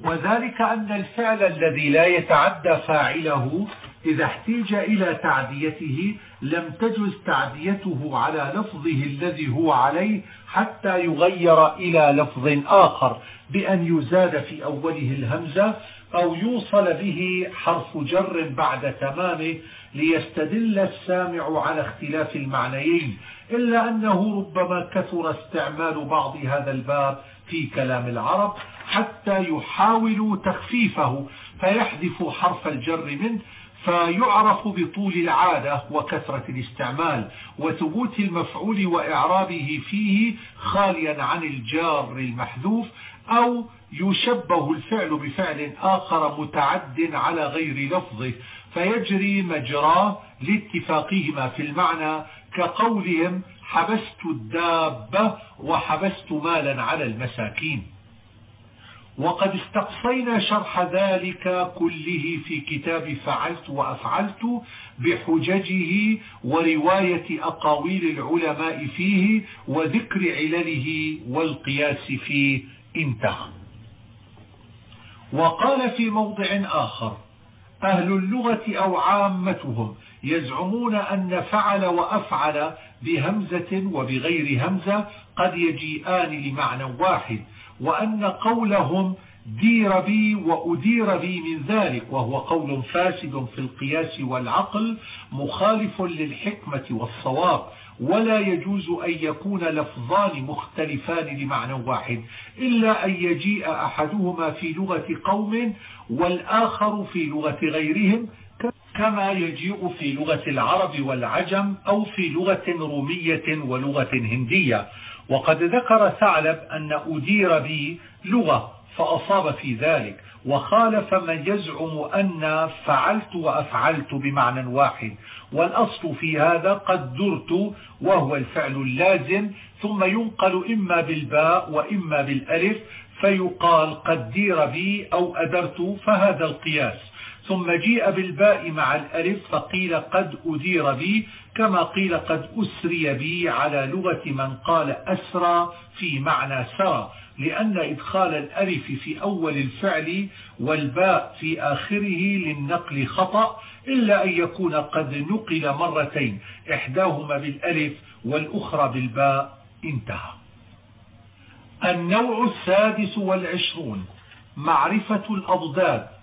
وذلك أن الفعل الذي لا يتعدى فاعله إذا احتيج إلى تعديته لم تجز تعديته على لفظه الذي هو عليه حتى يغير إلى لفظ آخر بأن يزاد في أوله الهمزة أو يوصل به حرف جر بعد تمامه ليستدل السامع على اختلاف المعنيين إلا أنه ربما كثر استعمال بعض هذا الباب في كلام العرب حتى يحاولوا تخفيفه فيحذف حرف الجر منه فيعرف بطول العادة وكثرة الاستعمال وثبوت المفعول وإعرابه فيه خاليا عن الجار المحذوف أو يشبه الفعل بفعل آخر متعد على غير لفظه فيجري مجراه لاتفاقهما في المعنى كقولهم حبست الدابة وحبست مالا على المساكين. وقد استقصينا شرح ذلك كله في كتاب فعلت وأفعلت بحججه ورواية أقاويل العلماء فيه وذكر علله والقياس فيه انتهى. وقال في موضع آخر أهل اللغة أو عامتهم يزعمون أن فعل وأفعل بهمزة وبغير همزة قد يجيئان لمعنى واحد وأن قولهم دير بي وأدير بي من ذلك وهو قول فاسد في القياس والعقل مخالف للحكمة والصواب ولا يجوز أن يكون لفظان مختلفان لمعنى واحد إلا أن يجيء أحدهما في لغة قوم والآخر في لغة غيرهم كما يجيء في لغة العرب والعجم أو في لغة رومية ولغة هندية. وقد ذكر ثعلب أن أدير بي لغة فأصاب في ذلك وخالف من يزعم أن فعلت وأفعلت بمعنى واحد والأصل في هذا قد درت وهو الفعل اللازم ثم ينقل إما بالباء وإما بالألف فيقال قد دير بي أو أدرت فهذا القياس. ثم جيء بالباء مع الألف فقيل قد أدير بي كما قيل قد أسري بي على لغة من قال أسرى في معنى سرى لأن إدخال الألف في أول الفعل والباء في آخره للنقل خطأ إلا أن يكون قد نقل مرتين إحداهما بالألف والأخرى بالباء انتهى. النوع السادس والعشرون معرفة الأضداد.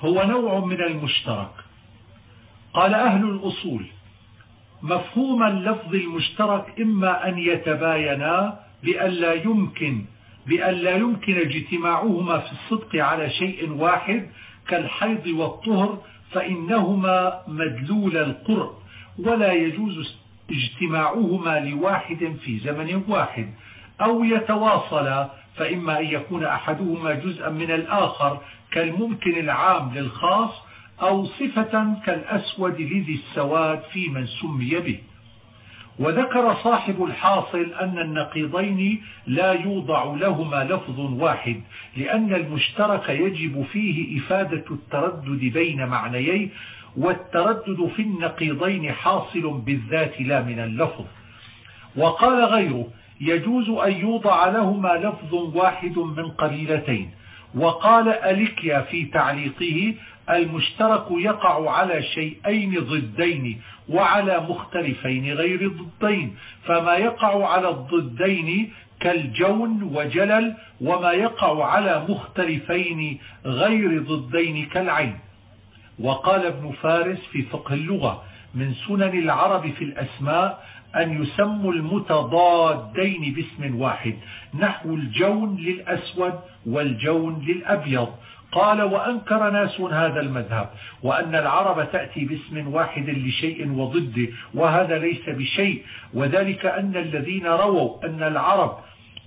هو نوع من المشترك. قال أهل الأصول مفهوم اللفظ المشترك إما أن يتباينا بأن لا يمكن بأن لا يمكن اجتماعهما في الصدق على شيء واحد كالحيض والطهر فإنهما مدلول القرء ولا يجوز اجتماعهما لواحد في زمن واحد. أو يتواصلا فإما أن يكون أحدهما جزءا من الآخر كالممكن العام للخاص أو صفة كالأسود لذي السواد في من سمي به. وذكر صاحب الحاصل أن النقيضين لا يوضع لهما لفظ واحد لأن المشترك يجب فيه إفادة التردد بين معنييه والتردد في النقيضين حاصل بالذات لا من اللفظ. وقال غيره يجوز أن يوضع لهما لفظ واحد من قبيلتين وقال أليكيا في تعليقه المشترك يقع على شيئين ضدين وعلى مختلفين غير ضدين فما يقع على الضدين كالجون وجلل وما يقع على مختلفين غير ضدين كالعين. وقال ابن فارس في فقه اللغة من سنن العرب في الأسماء أن يسموا المتضادين باسم واحد نحو الجون للأسود والجون للأبيض. قال وأنكر ناس هذا المذهب وأن العرب تأتي باسم واحد لشيء وضده وهذا ليس بشيء. وذلك أن الذين رووا أن العرب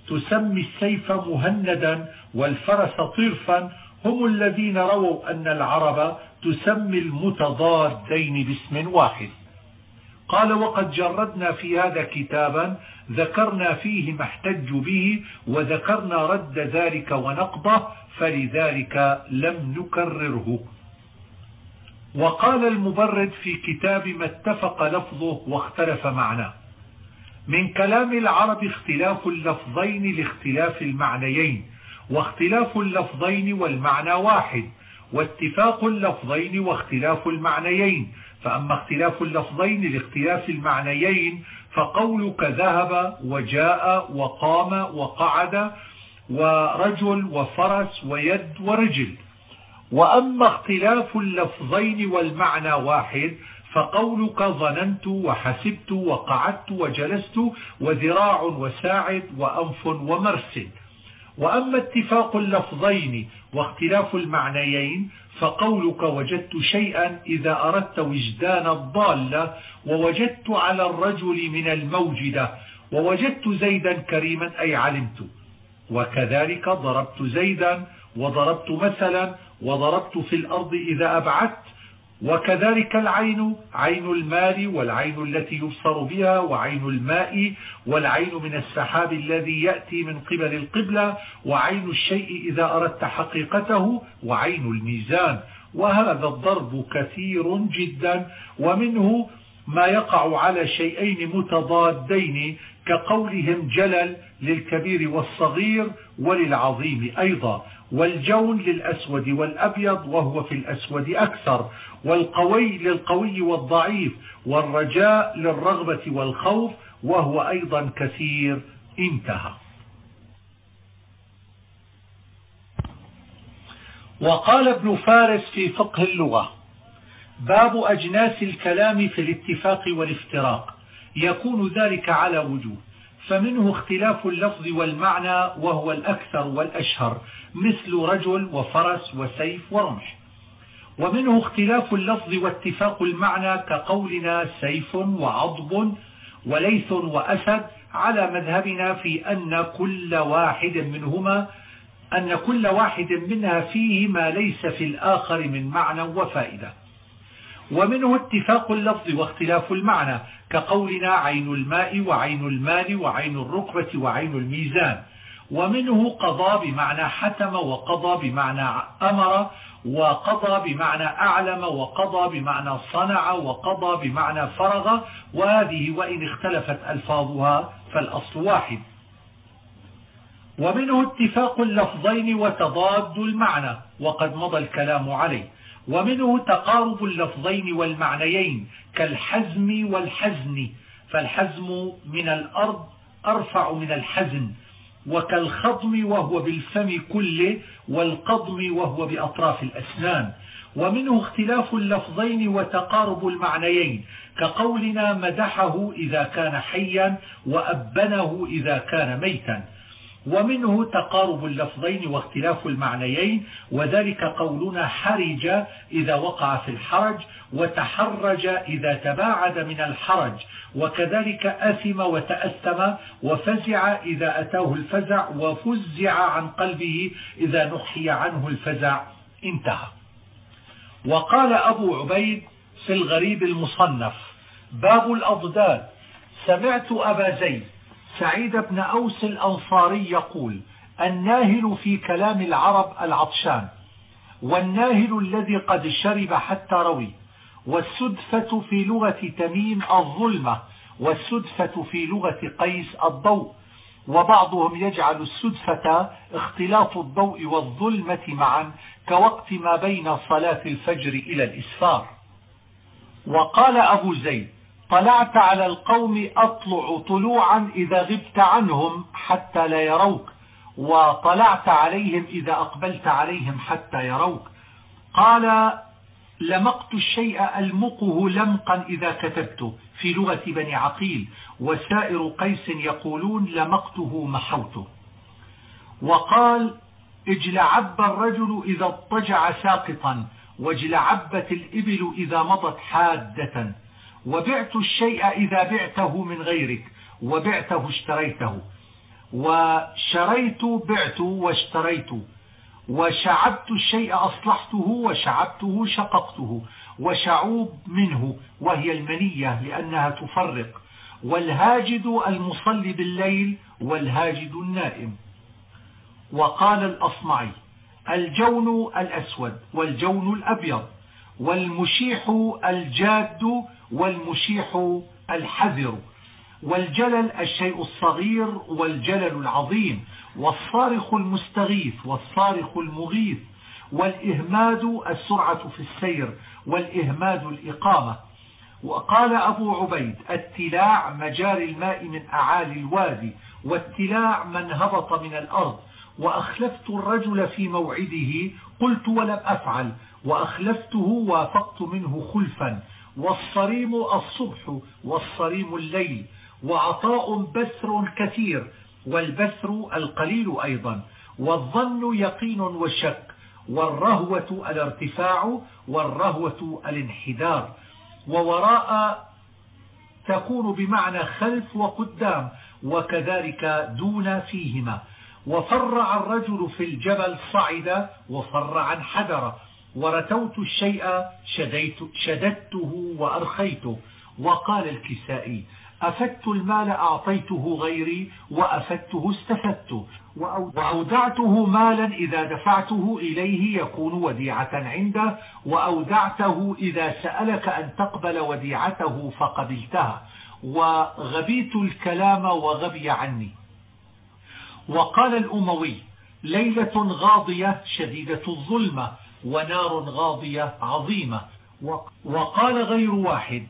تسمي السيف مهندا والفرس طرفا هم الذين رووا أن العرب تسمي المتضادين باسم واحد. قال وقد جردنا في هذا كتابا ذكرنا فيه ما احتج به وذكرنا رد ذلك ونقضه فلذلك لم نكرره. وقال المبرد في كتاب ما اتفق لفظه واختلف معناه. من كلام العرب اختلاف اللفظين لاختلاف المعنيين واختلاف اللفظين والمعنى واحد واتفاق اللفظين واختلاف المعنيين فأما اختلاف اللفظين لاختلاف المعنيين فقولك ذهب وجاء وقام وقعد ورجل وفرس ويد ورجل. وأما اختلاف اللفظين والمعنى واحد فقولك ظننت وحسبت وقعدت وجلست وذراع وساعد وأنف ومرسل وأما اتفاق اللفظين واختلاف المعنيين فقولك وجدت شيئا إذا أردت وجدان الضالة ووجدت على الرجل من الموجدة ووجدت زيدا كريما أي علمت. وكذلك ضربت زيدا وضربت مثلا وضربت في الأرض إذا أبعدت. وكذلك العين عين المال والعين التي يبصر بها وعين الماء والعين من السحاب الذي يأتي من قبل القبلة وعين الشيء إذا أردت حقيقته وعين الميزان. وهذا الضرب كثير جدا ومنه ما يقع على شيئين متضادين كقولهم جلل للكبير والصغير وللعظيم أيضا. والجون للأسود والأبيض وهو في الأسود أكثر والقوي للقوي والضعيف والرجاء للرغبة والخوف وهو أيضا كثير. انتهى. وقال ابن فارس في فقه اللغة باب أجناس الكلام في الاتفاق والافتراق يكون ذلك على وجوه. فمنه اختلاف اللفظ والمعنى وهو الأكثر والأشهر مثل رجل وفرس وسيف ورمح. ومنه اختلاف اللفظ واتفاق المعنى كقولنا سيف وعضب وليث وأسد على مذهبنا في أن كل واحد منهما أن كل واحد منها فيه ما ليس في الآخر من معنى وفائدة. ومنه اتفاق اللفظ واختلاف المعنى كقولنا عين الماء وعين المال وعين الركبة وعين الميزان. ومنه قضى بمعنى حتم وقضى بمعنى أمر وقضى بمعنى أعلم وقضى بمعنى صنع وقضى بمعنى فرغ. وهذه وإن اختلفت ألفاظها فالأصل واحد. ومنه اتفاق اللفظين وتضاد المعنى وقد مضى الكلام عليه. ومنه تقارب اللفظين والمعنيين كالحزم والحزن فالحزم من الأرض أرفع من الحزن وكالخضم وهو بالفم كله والقضم وهو بأطراف الأسنان. ومنه اختلاف اللفظين وتقارب المعنيين كقولنا مدحه إذا كان حيا وأبنه إذا كان ميتا. ومنه تقارب اللفظين واختلاف المعنيين وذلك قولنا حرج إذا وقع في الحرج وتحرج إذا تباعد من الحرج وكذلك أثم وتأثم وفزع إذا أتاه الفزع وفزع عن قلبه إذا نحي عنه الفزع. انتهى. وقال أبو عبيد في الغريب المصنف باب الأضداد. سمعت أبا زيد سعيد بن أوس الأنصاري يقول الناهل في كلام العرب العطشان والناهل الذي قد شرب حتى روي والسدفة في لغة تميم الظلمة والسدفة في لغة قيس الضوء وبعضهم يجعل السدفة اختلاط الضوء والظلمة معا كوقت ما بين صلاة الفجر إلى الإسفار. وقال أبو زيد طلعت على القوم أطلع طلوعا إذا غبت عنهم حتى لا يروك وطلعت عليهم إذا أقبلت عليهم حتى يروك. قال لمقت الشيء ألمقه لمقا إذا كتبته في لغة بني عقيل وسائر قيس يقولون لمقته محوته. وقال اجلعب الرجل إذا اضطجع ساقطا واجلعبت الإبل إذا مضت حادة. وبعت الشيء إذا بعته من غيرك وبعته اشتريته. وشريت بعت واشتريت. وشعبت الشيء أصلحته وشعبته شققته. وشعوب منه وهي المنية لأنها تفرق. والهاجد المصلي بالليل والهاجد النائم. وقال الأصمعي الجون الأسود والجون الأبيض. والمشيح الجاد والمشيح الحذر والجلل الشيء الصغير والجلل العظيم والصارخ المستغيث والصارخ المغيث والإهماد السرعة في السير والإهماد الإقامة. وقال أبو عبيد التلاع مجاري الماء من أعالي الوادي والتلاع من هبط من الأرض وأخلفت الرجل في موعده قلت ولم أفعل وأخلفته وافقت منه خلفا والصريم الصبح والصريم الليل وعطاء بثر كثير والبثر القليل أيضا والظن يقين وشك والرهوة الارتفاع والرهوة الانحدار. ووراء تكون بمعنى خلف وقدام وكذلك دون فيهما. وفرع الرجل في الجبل صعد وفر عن حدر ورتوت الشيء شديت شددته وأرخيته. وقال الكسائي أفدت المال أعطيته غيري وأفدته استفدت وأودعته مالا إذا دفعته إليه يكون وديعة عنده. وأودعته إذا سألك أن تقبل وديعته فقبلتها. وغبيت الكلام وغبي عني. وقال الأموي ليلة غاضية شديدة الظلمة. ونار غاضية عظيمة. وقال غير واحد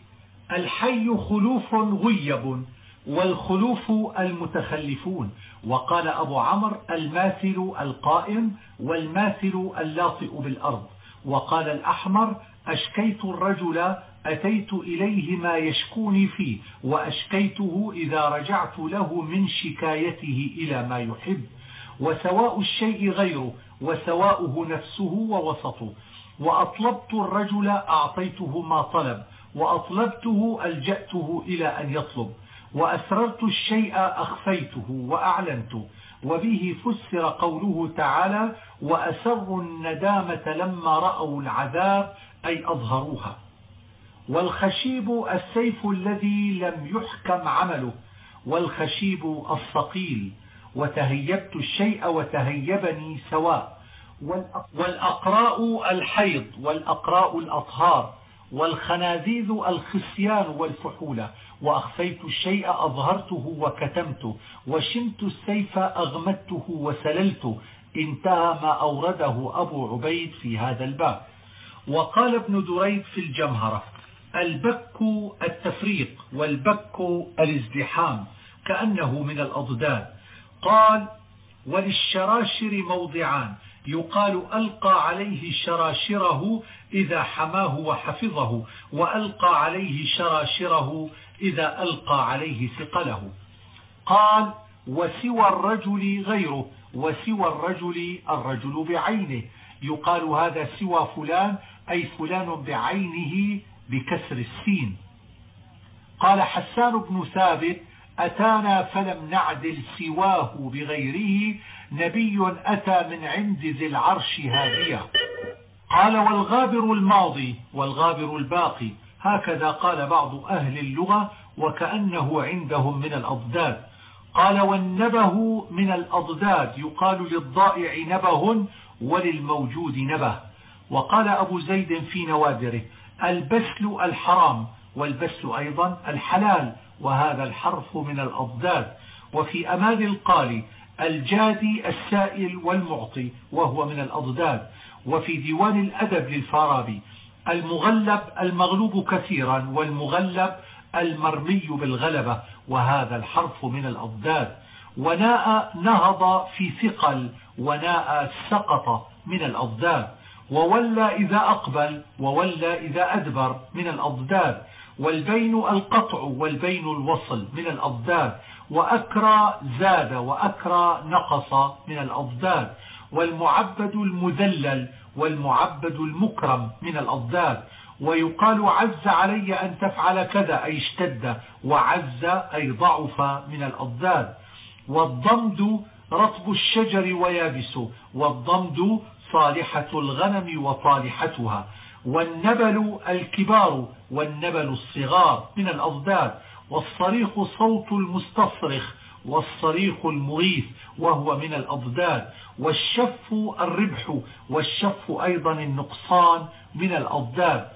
الحي خلوف غيب والخلوف المتخلفون. وقال أبو عمرو الماثل القائم والماثل اللاطئ بالأرض. وقال الأحمر أشكيت الرجل أتيت إليه ما يشكوني فيه وأشكيته إذا رجعت له من شكايته إلى ما يحب. وسواء الشيء غيره وسواؤه نفسه ووسطه. وأطلبت الرجل أعطيته ما طلب وأطلبته ألجأته إلى أن يطلب. وأسررت الشيء أخفيته وأعلنته. وبه فسر قوله تعالى وأسروا الندامة لما رأوا العذاب أي أظهروها. والخشيب السيف الذي لم يحكم عمله والخشيب الصقيل وتهيبت الشيء وتهيبني سواء. والأقراء الحيض والأقراء الأطهار والخنازيذ الخسيان والفحولة وأخفيت الشيء أظهرته وكتمته وشمت السيف أغمدته وسللته انتهى ما أورده أبو عبيد في هذا الباب. وقال ابن دريد في الجمهرة البك التفريق والبك الازدحام كأنه من الأضداد. قال وللشراشر موضعان. يقال ألقى عليه شراشره إذا حماه وحفظه وألقى عليه شراشره إذا ألقى عليه ثقله. قال وسوى الرجل غيره وسوى الرجل الرجل بعينه. يقال هذا سوى فلان أي فلان بعينه بكسر السين. قال حسان بن ثابت أتانا فلم نعدل سواه بغيره نبي أتى من عند ذي العرش هادية. قال والغابر الماضي والغابر الباقي. هكذا قال بعض أهل اللغة وكأنه عندهم من الأضداد. قال والنبه من الأضداد يقال للضائع نبه وللموجود نبه. وقال أبو زيد في نوادره البسل الحرام والبسل أيضا الحلال. وهذا الحرف من الأضداد. وفي أمان القال الجادي السائل والمعطي وهو من الأضداد. وفي ديوان الأدب للفارابي المغلب المغلوب كثيرا والمغلب المرمي بالغلبة وهذا الحرف من الأضداد. وناء نهض في ثقل وناء سقط من الأضداد. وولى إذا أقبل وولى إذا أدبر من الأضداد. والبين القطع والبين الوصل من الأضداد وأكرى زاد وأكرى نقص من الأضداد والمعبد المذلل والمعبد المكرم من الأضداد. ويقال عز علي أن تفعل كذا أي اشتد وعز أي ضعف من الأضداد. والضمد رطب الشجر ويابسه والضمد صالحة الغنم وطالحتها والنبل الكبار والنبل الصغار من الأضداد والصريخ صوت المستصرخ والصريخ المغيث وهو من الأضداد والشف الربح والشف أيضا النقصان من الأضداد.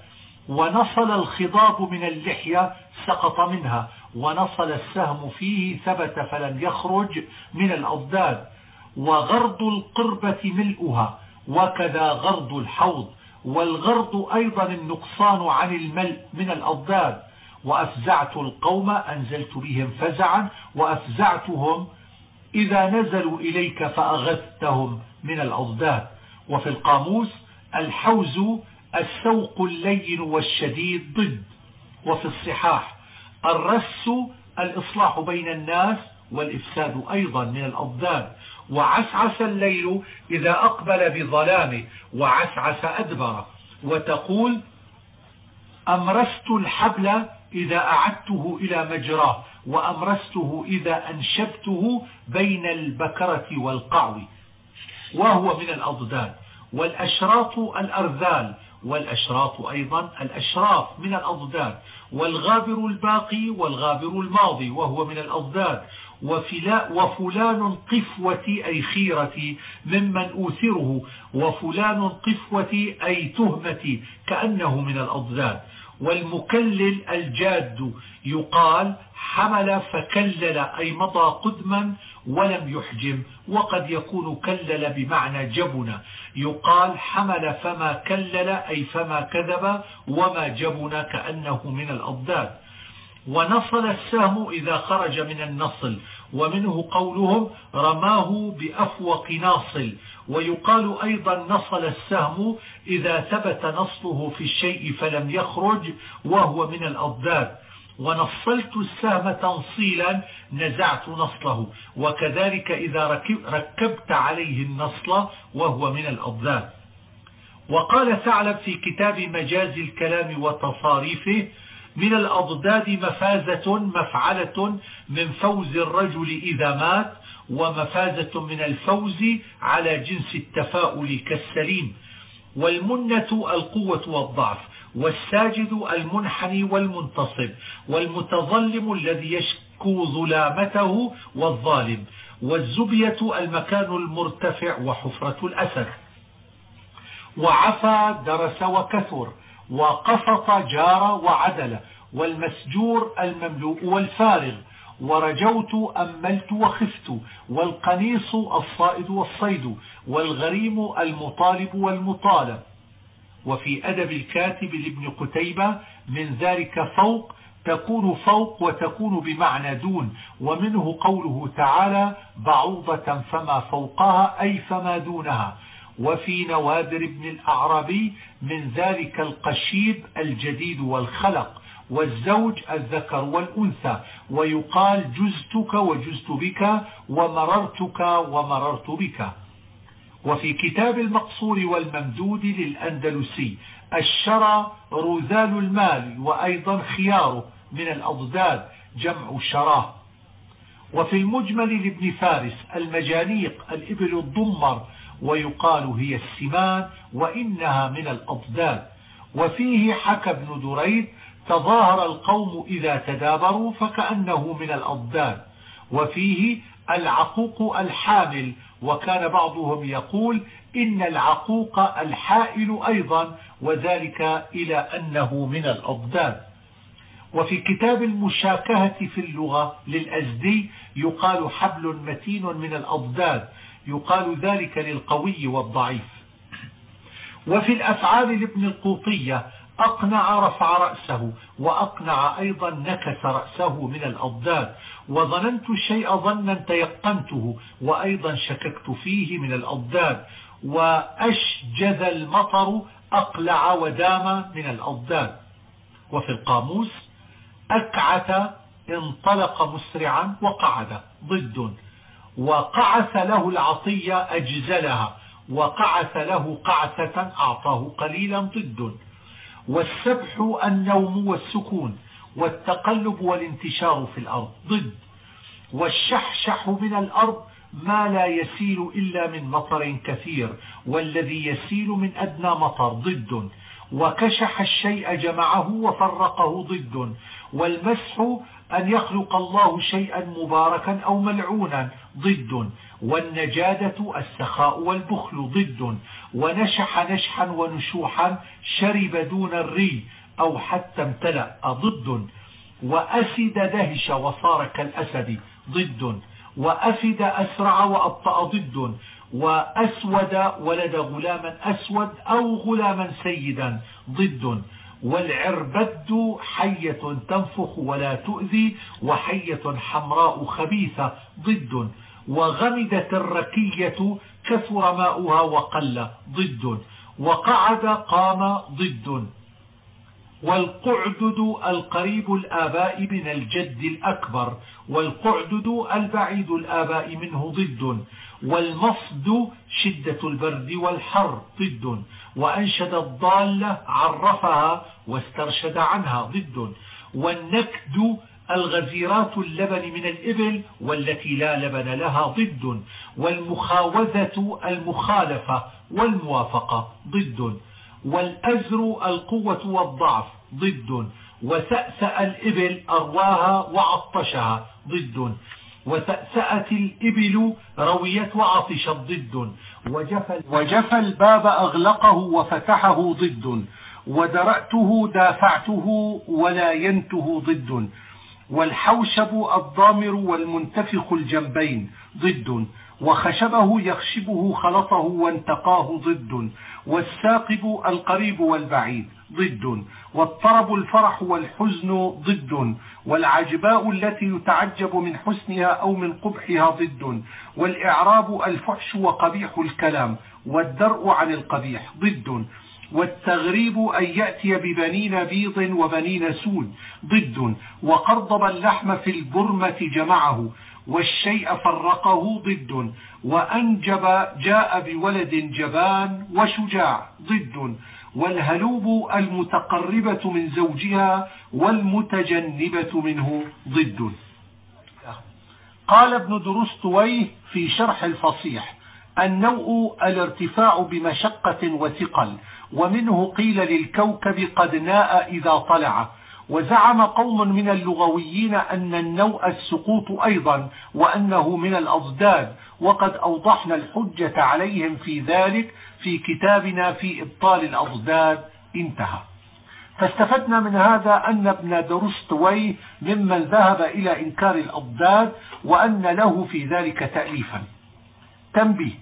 ونصل الخضاب من اللحية سقط منها. ونصل السهم فيه ثبت فلم يخرج من الأضداد. وغرض القربة ملؤها وكذا غرض الحوض. والغرض أيضا النقصان عن الملء من الأضداد. وأفزعت القوم أنزلت بهم فزعا وأفزعتهم إذا نزلوا إليك فأغثتهم من الأضداد. وفي القاموس الحوز السوق اللين والشديد ضد. وفي الصحاح الرس الإصلاح بين الناس والإفساد أيضا من الأضداد. وعسعس الليل إذا أقبل بظلامه وعسعس أدبر. وتقول أمرست الحبل إذا أعدته إلى مجراه وأمرسته إذا أنشبته بين البكرة والقعو. وهو من الأضداد. والأشراط الأرذال. والأشراط أيضا الأشراف من الأضداد. والغابر الباقي والغابر الماضي. وهو من الأضداد. وفلان قفوتي أي خيرتي ممن أوثره وفلان قفوتي أي تهمتي كأنه من الأضداد. والمكلل الجاد يقال حمل فكلل أي مضى قدما ولم يحجم وقد يكون كلل بمعنى جبن. يقال حمل فما كلل أي فما كذب وما جبن كأنه من الأضداد. ونصل السهم إذا خرج من النصل ومنه قولهم رماه بأفوق ناصل ويقال أيضا نصل السهم إذا ثبت نصله في الشيء فلم يخرج وهو من الأضداد. ونصلت السهم تنصيلا نزعت نصله وكذلك إذا ركبت عليه النصل وهو من الأضداد. وقال ثعلب في كتاب مجاز الكلام وتصاريفه من الأضداد مفازة مفعلة من فوز الرجل إذا مات ومفازة من الفوز على جنس التفاؤل كالسليم. والمنة القوة والضعف والساجد المنحني والمنتصب والمتظلم الذي يشكو ظلامته والظالم والزبية المكان المرتفع وحفرة الأسد. وعفى درس وكثر وقسط جار وعدل والمسجور المملوء والفارغ. ورجوت أملت وخفت والقنيص الصائد والصيد والغريم المطالب والمطالب. وفي أدب الكاتب لابن قتيبة من ذلك فوق تكون فوق وتكون بمعنى دون. ومنه قوله تعالى بعوضة فما فوقها أي فما دونها وفي نوادر ابن الأعرابي من ذلك القشيب الجديد والخلق والزوج الذكر والأنثى ويقال جزتك وجزت بك ومررتك ومررت بك. وفي كتاب المقصور والممدود للأندلسي الشرى رذال المال وأيضا خياره من الأضداد جمع شراه. وفي المجمل لابن فارس المجانيق الإبل الضمر ويقال هي السمان وإنها من الأضداد. وفيه حكى ابن دريد تظاهر القوم إذا تدابروا فكأنه من الأضداد. وفيه العقوق الحامل وكان بعضهم يقول إن العقوق الحائل أيضا وذلك إلى أنه من الأضداد. وفي كتاب المشاكهة في اللغة للأزدي يقال حبل متين من الأضداد. يقال ذلك للقوي والضعيف. وفي الأفعال لابن القوطية أقنع رفع رأسه وأقنع أيضا نكس رأسه من الأضداد وظننت الشيء ظنا تيقنته وأيضا شككت فيه من الأضداد وأشجذ المطر أقلع ودام من الأضداد. وفي القاموس أكعت انطلق مسرعا وقعد ضد. وقعث له العطية أجزلها وقعث له قعثة أعطاه قليلا ضد. والسبح النوم والسكون والتقلب والانتشار في الأرض ضد. والشحشح من الأرض ما لا يسيل إلا من مطر كثير والذي يسيل من أدنى مطر ضد. وكشح الشيء جمعه وفرقه ضد. والمسح أن يخلق الله شيئا مباركا أو ملعونا ضد. والنجادة السخاء والبخل ضد. ونشح نشحا ونشوحا شرب دون الري أو حتى امتلأ ضد. وأسد دهش وصار كالأسد ضد. وأفد أسرع وأبطأ ضد. وأسود ولد غلاما أسود أو غلاما سيدا ضد. والعربد حية تنفخ ولا تؤذي وحية حمراء خبيثة ضد. وغمدت الركية كثر ماؤها وقل ضد. وقعد قام ضد. والقعدد القريب الآباء من الجد الأكبر. والقعدد البعيد الآباء منه ضد. والمصد شدة البرد والحر ضد. وأنشد الضالة عرفها واسترشد عنها ضد. والنكد الغزيرات اللبن من الإبل والتي لا لبن لها ضد. والمخاوذة المخالفة والموافقة ضد. والأزر القوة والضعف ضد. وسأسأ الإبل أرواها وعطشها ضد. وسأسأت الإبل رويت وعطشت ضد وجف الباب أغلقه وفتحه ضد. ودرأته دافعته ولا ينته ضد. والحوشب الضامر والمنتفخ الجنبين ضد. وخشبه يخشبه خلطه وانتقاه ضد والساقب القريب والبعيد ضد والطرب الفرح والحزن ضد والعجباء التي يتعجب من حسنها أو من قبحها ضد والإعراب الفحش وقبيح الكلام والدرء عن القبيح ضد والتغريب أن يأتي ببنين بيض وبنين سود ضد وقرضب اللحم في البرمة جمعه والشيء فرقه ضد وأنجب جاء بولد جبان وشجاع ضد والهلوب المتقربة من زوجها والمتجنبة منه ضد. قال ابن درستويه في شرح الفصيح النوء الارتفاع بمشقة وثقل ومنه قيل للكوكب قد ناء إذا طلع وزعم قوم من اللغويين أن النوء السقوط أيضا وأنه من الأضداد وقد أوضحنا الحجة عليهم في ذلك في كتابنا في إبطال الأضداد انتهى. فاستفدنا من هذا أن ابن درستوي ممن ذهب إلى إنكار الأضداد وأن له في ذلك تأليفا. تنبيه.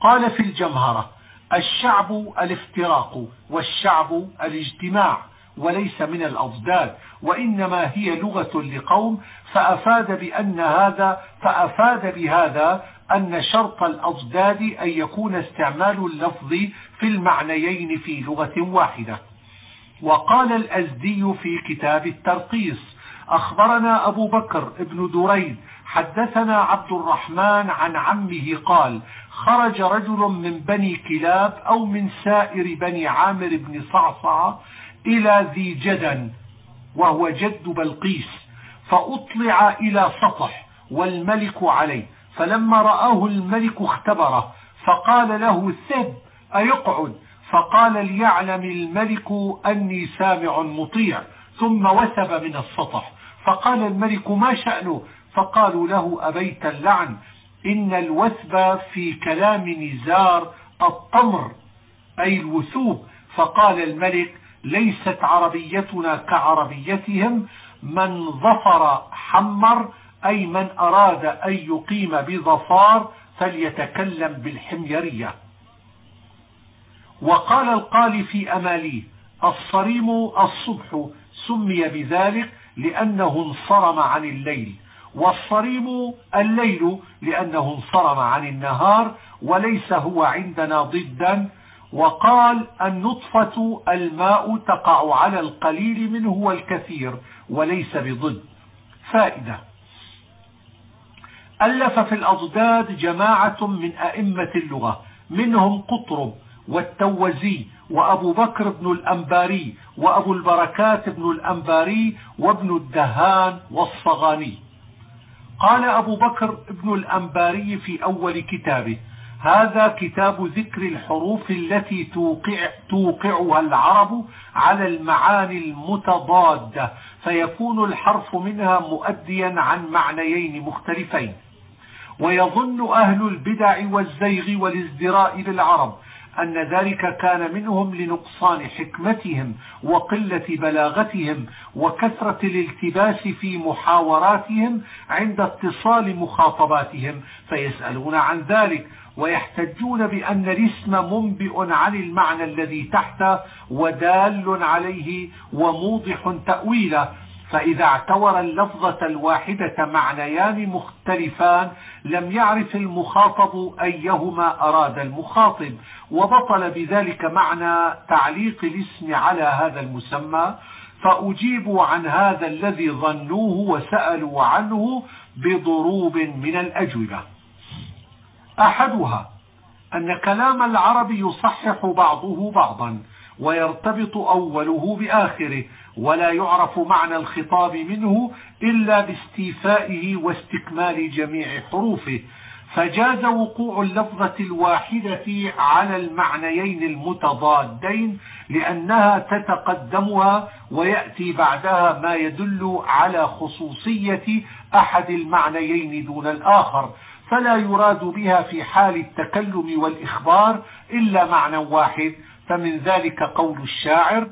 قال في الجمهرة الشعب الافتراق والشعب الاجتماع. وليس من الأضداد وإنما هي لغة لقوم فأفاد بأن هذا فأفاد بهذا أن شرط الأضداد أن يكون استعمال اللفظ في المعنيين في لغة واحدة. وقال الأزدي في كتاب الترقيص أخبرنا أبو بكر ابن دريد حدثنا عبد الرحمن عن عمه قال خرج رجل من بني كلاب أو من سائر بني عامر بن صعصع إلى ذي جدن وهو جد بلقيس فأطلع إلى سطح والملك عليه. فلما رآه الملك اختبره فقال له ثب أيقعد؟ فقال ليعلم الملك أني سامع مطيع. ثم وثب من السطح. فقال الملك ما شأنه؟ فقالوا له أبيت اللعن إن الوثب في كلام نزار الطمر أي الوثوب. فقال الملك ليست عربيتنا كعربيتهم. من ظفر حمر أي من أراد أن يقيم بظفار فليتكلم بالحميرية. وقال القالي في أماليه الصريم الصبح سمي بذلك لأنه انصرم عن الليل والصريم الليل لأنه انصرم عن النهار وليس هو عندنا ضدا وقال النطفة الماء تقع على القليل منه والكثير وليس بضد. فائدة. ألف في الأضداد جماعة من أئمة اللغة منهم قطرب والتوزي وأبو بكر بن الأنباري وأبو البركات بن الأنباري وابن الدهان والصغاني. قال أبو بكر بن الأنباري في أول كتابه هذا كتاب ذكر الحروف التي توقع توقعها العرب على المعاني المتضادة. فيكون الحرف منها مؤديا عن معنيين مختلفين. ويظن أهل البدع والزيغ والازدراء بالعرب أن ذلك كان منهم لنقصان حكمتهم وقلة بلاغتهم وكثرة الالتباس في محاوراتهم عند اتصال مخاطباتهم. فيسألون عن ذلك. ويحتجون بأن الاسم منبئ عن المعنى الذي تحته ودال عليه وموضح تأويله فإذا اعتبر اللفظة الواحدة معنيان مختلفان لم يعرف المخاطب أيهما أراد المخاطب. وبطل بذلك معنى تعليق الاسم على هذا المسمى. فأجيبوا عن هذا الذي ظنوه وسألوا عنه بضروب من الأجوبة. أحدها أن كلام العرب يصحح بعضه بعضا ويرتبط أوله بآخره ولا يعرف معنى الخطاب منه إلا باستيفائه واستكمال جميع حروفه. فجاز وقوع اللفظة الواحدة على المعنيين المتضادين لأنها تتقدمها ويأتي بعدها ما يدل على خصوصية أحد المعنيين دون الآخر. فلا يراد بها في حال التكلم والإخبار إلا معنى واحد فمن ذلك قول الشاعر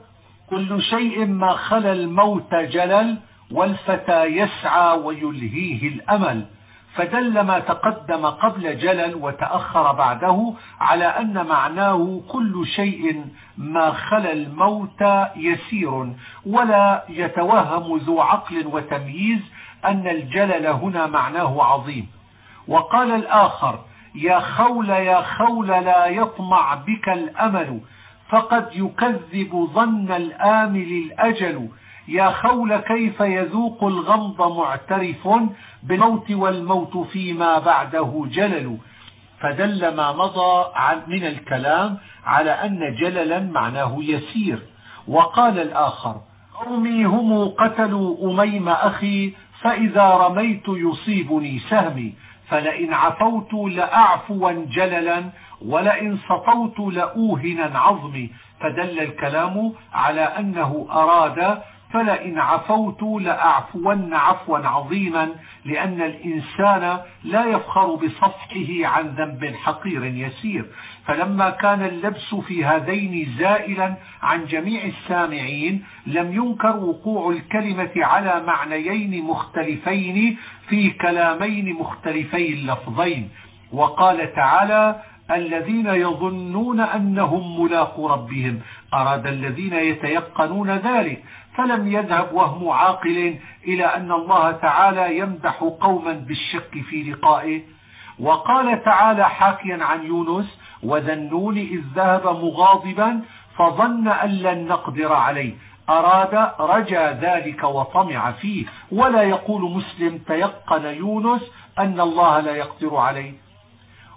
كل شيء ما خلا الموت جلل والفتى يسعى ويلهيه الأمل. فدل ما تقدم قبل جلل وتأخر بعده على أن معناه كل شيء ما خلا الموت يسير. ولا يتوهم ذو عقل وتمييز أن الجلل هنا معناه عظيم. وقال الآخر يا خول يا خول لا يطمع بك الأمل فقد يكذب ظن الآمل الأجل. يا خول كيف يذوق الغمض معترف بالموت والموت فيما بعده جلل. فدل ما مضى من الكلام على أن جللا معناه يسير. وقال الآخر قومي هم قتلوا أميم أخي فإذا رميت يصيبني سهمي. فلئن عفوت لأعفوا جللا ولئن سطوت لأوهنا عظمي. فدل الكلام على أنه أراد فلئن عفوت لأعفون عفوا عظيما لأن الإنسان لا يفخر بصفحه عن ذنب حقير يسير. فلما كان اللبس في هذين زائلا عن جميع السامعين لم ينكر وقوع الكلمة على معنيين مختلفين في كلامين مختلفي اللفظين وقال تعالى الذين يظنون أنهم ملاقوا ربهم أراد الذين يتيقنون ذلك. فلم يذهب وهم عاقل إلى أن الله تعالى يمدح قوما بالشك في لقائه. وقال تعالى حاكيا عن يونس وذنون إذ ذهب مغاضبا فظن أن لن نقدر عليه. أراد رجى ذلك وطمع فيه. ولا يقول مسلم تيقن يونس أن الله لا يقدر عليه.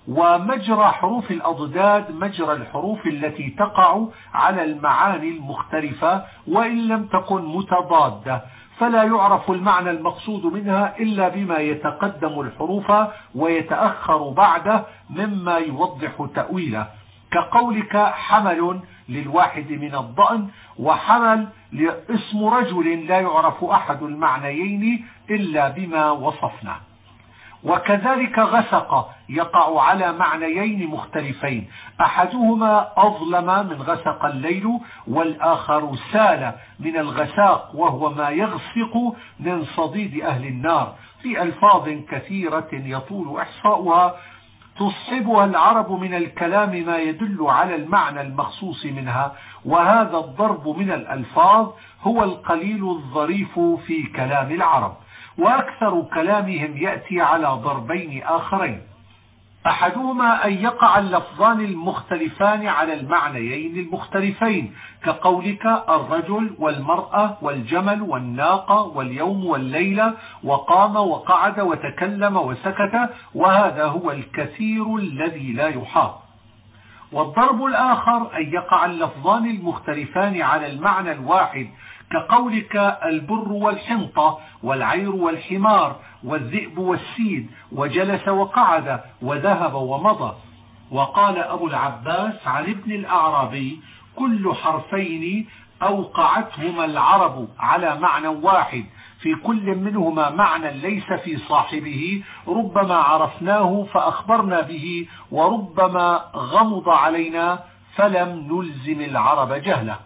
ومجرى حروف الأضداد مجرى الحروف التي تقع على المعاني المختلفة وإن لم تكن متضادة. فلا يعرف المعنى المقصود منها إلا بما يتقدم الحروف ويتأخر بعده مما يوضح تأويله. كقولك حمل للواحد من الضأن وحمل اسم رجل لا يعرف أحد المعنيين إلا بما وصفنا وكذلك غسق يقع على معنيين مختلفين. أحدهما أظلم من غسق الليل والآخر سال من الغساق وهو ما يغسق من صديد أهل النار. في ألفاظ كثيرة يطول إحصاؤها. تصحبها العرب من الكلام ما يدل على المعنى المخصوص منها. وهذا الضرب من الألفاظ هو القليل الظريف في كلام العرب. وأكثر كلامهم يأتي على ضربين آخرين. أحدهما أن يقع اللفظان المختلفان على المعنيين المختلفين كقولك الرجل والمرأة والجمل والناقة واليوم والليلة وقام وقعد وتكلم وسكت وهذا هو الكثير الذي لا يحاط. والضرب الآخر أن يقع اللفظان المختلفان على المعنى الواحد كقولك البر والحنطة والعير والحمار والذئب والسيد وجلس وقعد وذهب ومضى. وقال أبو العباس عن ابن الأعرابي كل حرفين أوقعتهما العرب على معنى واحد. في كل منهما معنى ليس في صاحبه ربما عرفناه فأخبرنا به وربما غمض علينا فلم نلزم العرب جهله.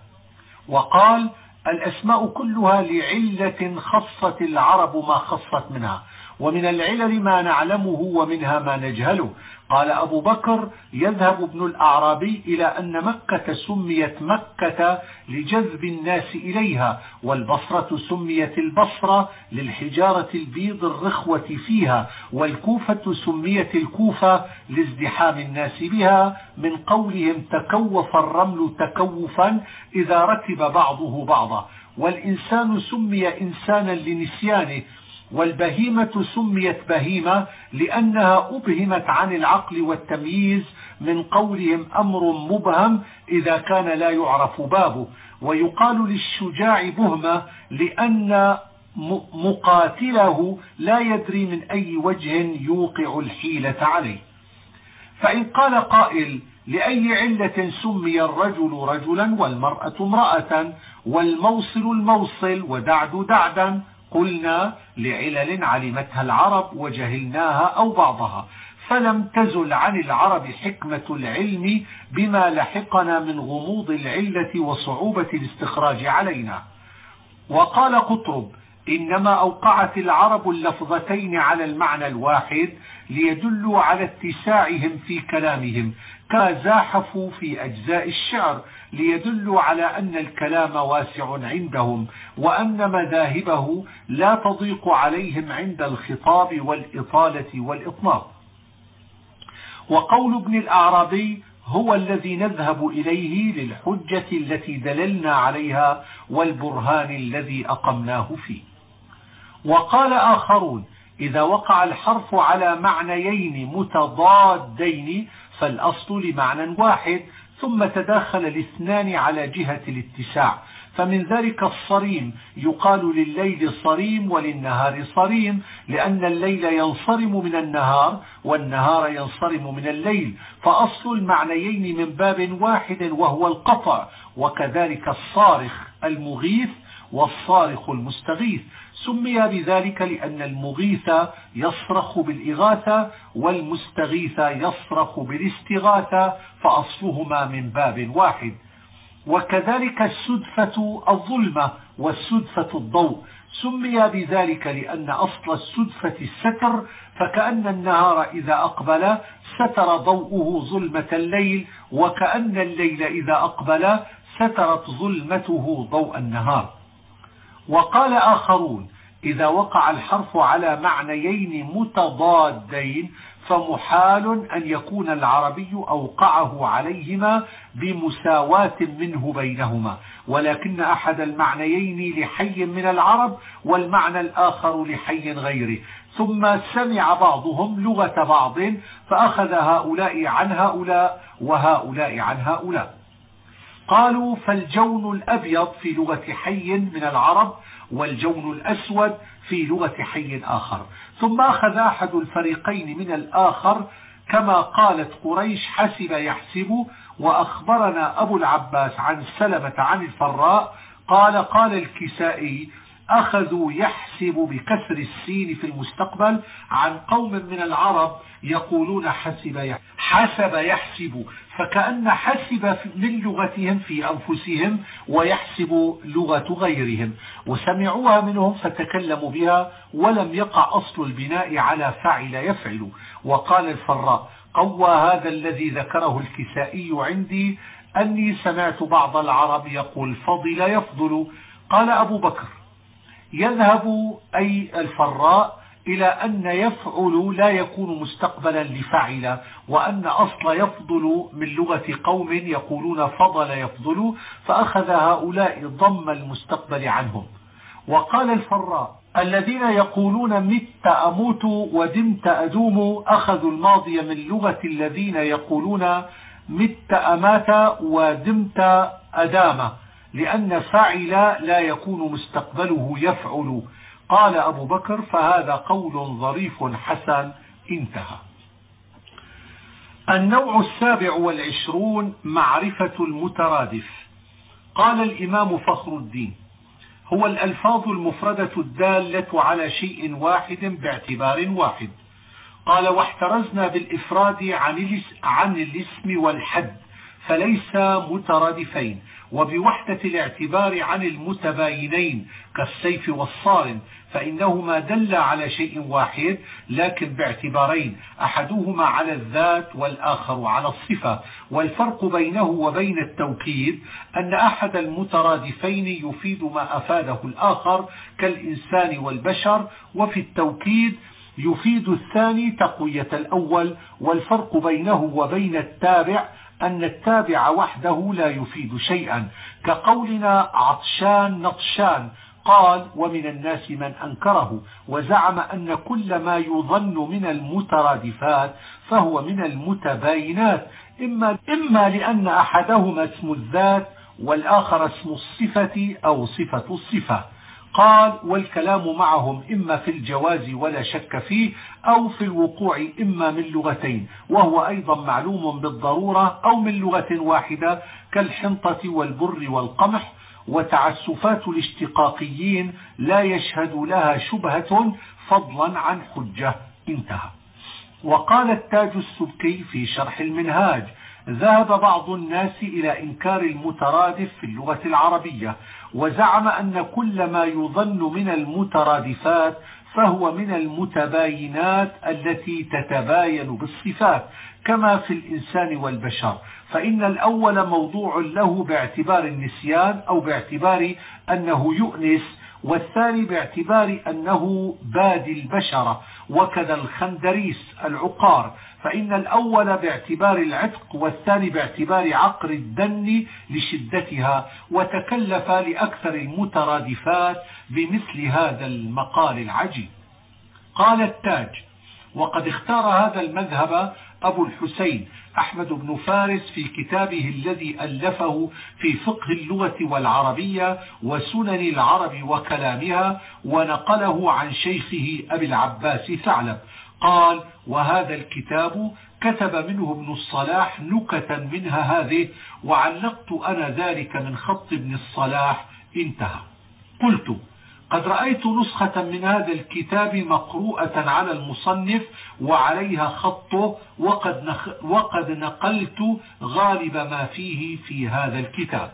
وقال الأسماء كلها لعلة خصت العرب ما خصت منها ومن العلل ما نعلمه ومنها ما نجهله. قال أبو بكر يذهب ابن الأعرابي إلى أن مكة سميت مكة لجذب الناس إليها والبصرة سميت البصرة للحجارة البيض الرخوة فيها والكوفة سميت الكوفة لازدحام الناس بها من قولهم تكوف الرمل تكوفا إذا ركب بعضه بعضا. والإنسان سمي إنسانا لنسيانه والبهيمة سميت بهيمة لأنها أبهمت عن العقل والتمييز من قولهم أمر مبهم إذا كان لا يعرف بابه. ويقال للشجاع بهمة لأن مقاتله لا يدري من أي وجه يوقع الحيلة عليه. فإن قال قائل لأي علة سمي الرجل رجلا والمرأة امرأة والموصل الموصل ودعد دعدا قلنا لعلل علمتها العرب وجهلناها أو بعضها. فلم تزل عن العرب حكمة العلم بما لحقنا من غموض العلة وصعوبة الاستخراج علينا. وقال قطرب إنما أوقعت العرب اللفظتين على المعنى الواحد ليدلوا على اتساعهم في كلامهم كما زاحفوا في أجزاء الشعر ليدلوا على أن الكلام واسع عندهم وأن مذاهبه لا تضيق عليهم عند الخطاب والإطالة والإطناب وقول ابن الأعرابي هو الذي نذهب إليه للحجة التي دللنا عليها والبرهان الذي أقمناه فيه. وقال آخرون إذا وقع الحرف على معنيين متضادين فالأصل لمعنى واحد ثم تداخل الاثنان على جهة الاتساع. فمن ذلك الصريم يقال لليل صريم وللنهار صريم لأن الليل ينصرم من النهار والنهار ينصرم من الليل. فأصل المعنيين من باب واحد وهو القطع وكذلك الصارخ المغيث والصارخ المستغيث. سمي بذلك لأن المغيث يصرخ بالإغاثة والمستغيث يصرخ بالاستغاثة فأصلهما من باب واحد. وكذلك السدفة الظلمة والسدفة الضوء. سمي بذلك لأن أصل السدفة الستر فكأن النهار إذا أقبل ستر ضوءه ظلمة الليل وكأن الليل إذا أقبل سترت ظلمته ضوء النهار. وقال آخرون إذا وقع الحرف على معنيين متضادين فمحال أن يكون العربي أوقعه عليهما بمساواة منه بينهما. ولكن أحد المعنيين لحي من العرب والمعنى الآخر لحي غيره. ثم سمع بعضهم لغة بعض فأخذ هؤلاء عن هؤلاء وهؤلاء عن هؤلاء. قالوا فالجون الأبيض في لغة حي من العرب والجون الأسود في لغة حي آخر. ثم أخذ أحد الفريقين من الآخر كما قالت قريش حسب يحسب وأخبرنا أبو العباس عن سلمة عن الفراء قال قال الكسائي أخذوا يحسب بكسر السين في المستقبل عن قوم من العرب يقولون حسب يحسب, حسب يحسب فكأن حسب من لغتهم في أنفسهم ويحسب لغة غيرهم وسمعوها منهم فتكلموا بها ولم يقع أصل البناء على فعل يفعل. وقال الفراء قوى هذا الذي ذكره الكسائي عندي أني سمعت بعض العرب يقول فضل يفضل. قال أبو بكر يذهب أي الفراء إلى أن يفعل لا يكون مستقبلا لفعل وأن أصل يفضل من لغة قوم يقولون فضل يفضل فأخذ هؤلاء ضم المستقبل عنهم. وقال الفراء الذين يقولون مت أموت ودمت أدوم أخذوا الماضي من لغة الذين يقولون مت أمات ودمت أدام لأن فعل لا يكون مستقبله يفعل. قال أبو بكر فهذا قول ظريف حسن انتهى. النوع السابع والعشرون معرفة المترادف. قال الإمام فخر الدين هو الألفاظ المفردة الدالة على شيء واحد باعتبار واحد. قال واحترزنا بالإفراد عن الاسم والحد. فليس مترادفين. وبوحدة الاعتبار عن المتباينين كالسيف والصارم فإنهما دل على شيء واحد لكن باعتبارين أحدهما على الذات والآخر على الصفة. والفرق بينه وبين التوكيد أن أحد المترادفين يفيد ما أفاده الآخر كالإنسان والبشر وفي التوكيد يفيد الثاني تقوية الأول. والفرق بينه وبين التابع أن التابع وحده لا يفيد شيئا كقولنا عطشان نطشان قال ومن الناس من أنكره وزعم أن كل ما يظن من المترادفات فهو من المتباينات إما, إما لأن أحدهما اسم الذات والآخر اسم الصفة أو صفة الصفة. قال والكلام معهم إما في الجواز ولا شك فيه أو في الوقوع إما من لغتين وهو أيضا معلوم بالضرورة أو من لغة واحدة كالحنطة والبر والقمح وتعسفات الاشتقاقيين لا يشهد لها شبهة فضلا عن حجة. انتهى. وقال التاج السبكي في شرح المنهاج ذهب بعض الناس إلى إنكار المترادف في اللغة العربية وزعم أن كل ما يظن من المترادفات فهو من المتباينات التي تتباين بالصفات كما في الإنسان والبشر. فإن الأول موضوع له باعتبار النسيان أو باعتبار أنه يؤنس والثاني باعتبار أنه بادي البشرة وكذا الخندريس العقار. فإن الأول باعتبار العتق والثاني باعتبار عقر الدن لشدتها وتكلف لأكثر المترادفات بمثل هذا المقال العجيب. قال التاج وقد اختار هذا المذهب أبو الحسين أحمد بن فارس في كتابه الذي ألفه في فقه اللغة والعربية وسنن العرب وكلامها ونقله عن شيخه أبي العباس ثعلب. قال وهذا الكتاب كتب منه ابن الصلاح نكتا منها هذه وعلقت أنا ذلك من خط ابن الصلاح انتهى. قلت قد رأيت نسخة من هذا الكتاب مقروءة على المصنف وعليها خطه وقد, وقد نقلت غالب ما فيه في هذا الكتاب.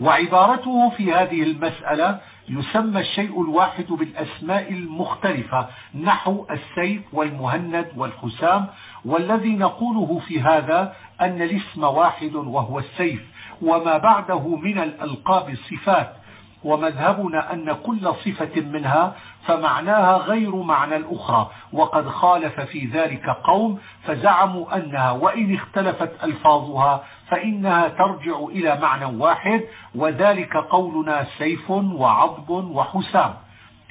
وعبارته في هذه المسألة يسمى الشيء الواحد بالأسماء المختلفة نحو السيف والمهند والحسام والذي نقوله في هذا أن الاسم واحد وهو السيف وما بعده من الألقاب صفات. ومذهبنا أن كل صفة منها فمعناها غير معنى الأخرى. وقد خالف في ذلك قوم فزعموا أنها وإن اختلفت ألفاظها فإنها ترجع إلى معنى واحد وذلك قولنا سيف وعضب وحسام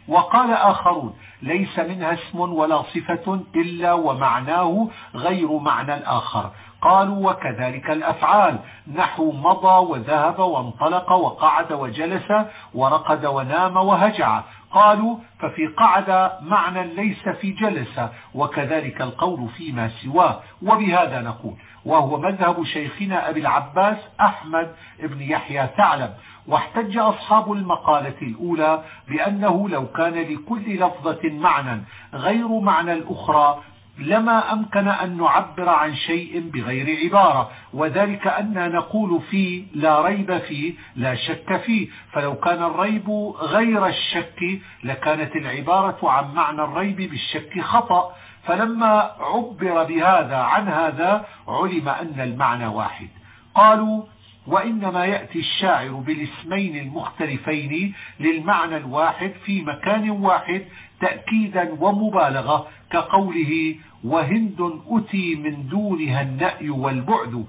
وقال آخرون ليس منها اسم ولا صفة إلا ومعناه غير معنى الآخر. قالوا وكذلك الأفعال نحو مضى وذهب وانطلق وقعد وجلس ورقد ونام وهجع. قالوا ففي قعد معنى ليس في جلس وكذلك القول فيما سواه. وبهذا نقول وهو مذهب شيخنا أبي العباس أحمد بن يحيى ثعلب. واحتج أصحاب المقالة الأولى بأنه لو كان لكل لفظة معنى غير معنى الأخرى لما أمكن أن نعبر عن شيء بغير عبارة وذلك أن نقول فيه لا ريب فيه لا شك فيه. فلو كان الريب غير الشك لكانت العبارة عن معنى الريب بالشك خطأ. فلما عبر بهذا عن هذا علم أن المعنى واحد. قالوا وإنما يأتي الشاعر بالاسمين المختلفين للمعنى الواحد في مكان واحد تأكيدا ومبالغة. كقوله وهند أتي من دونها النأي والبعد.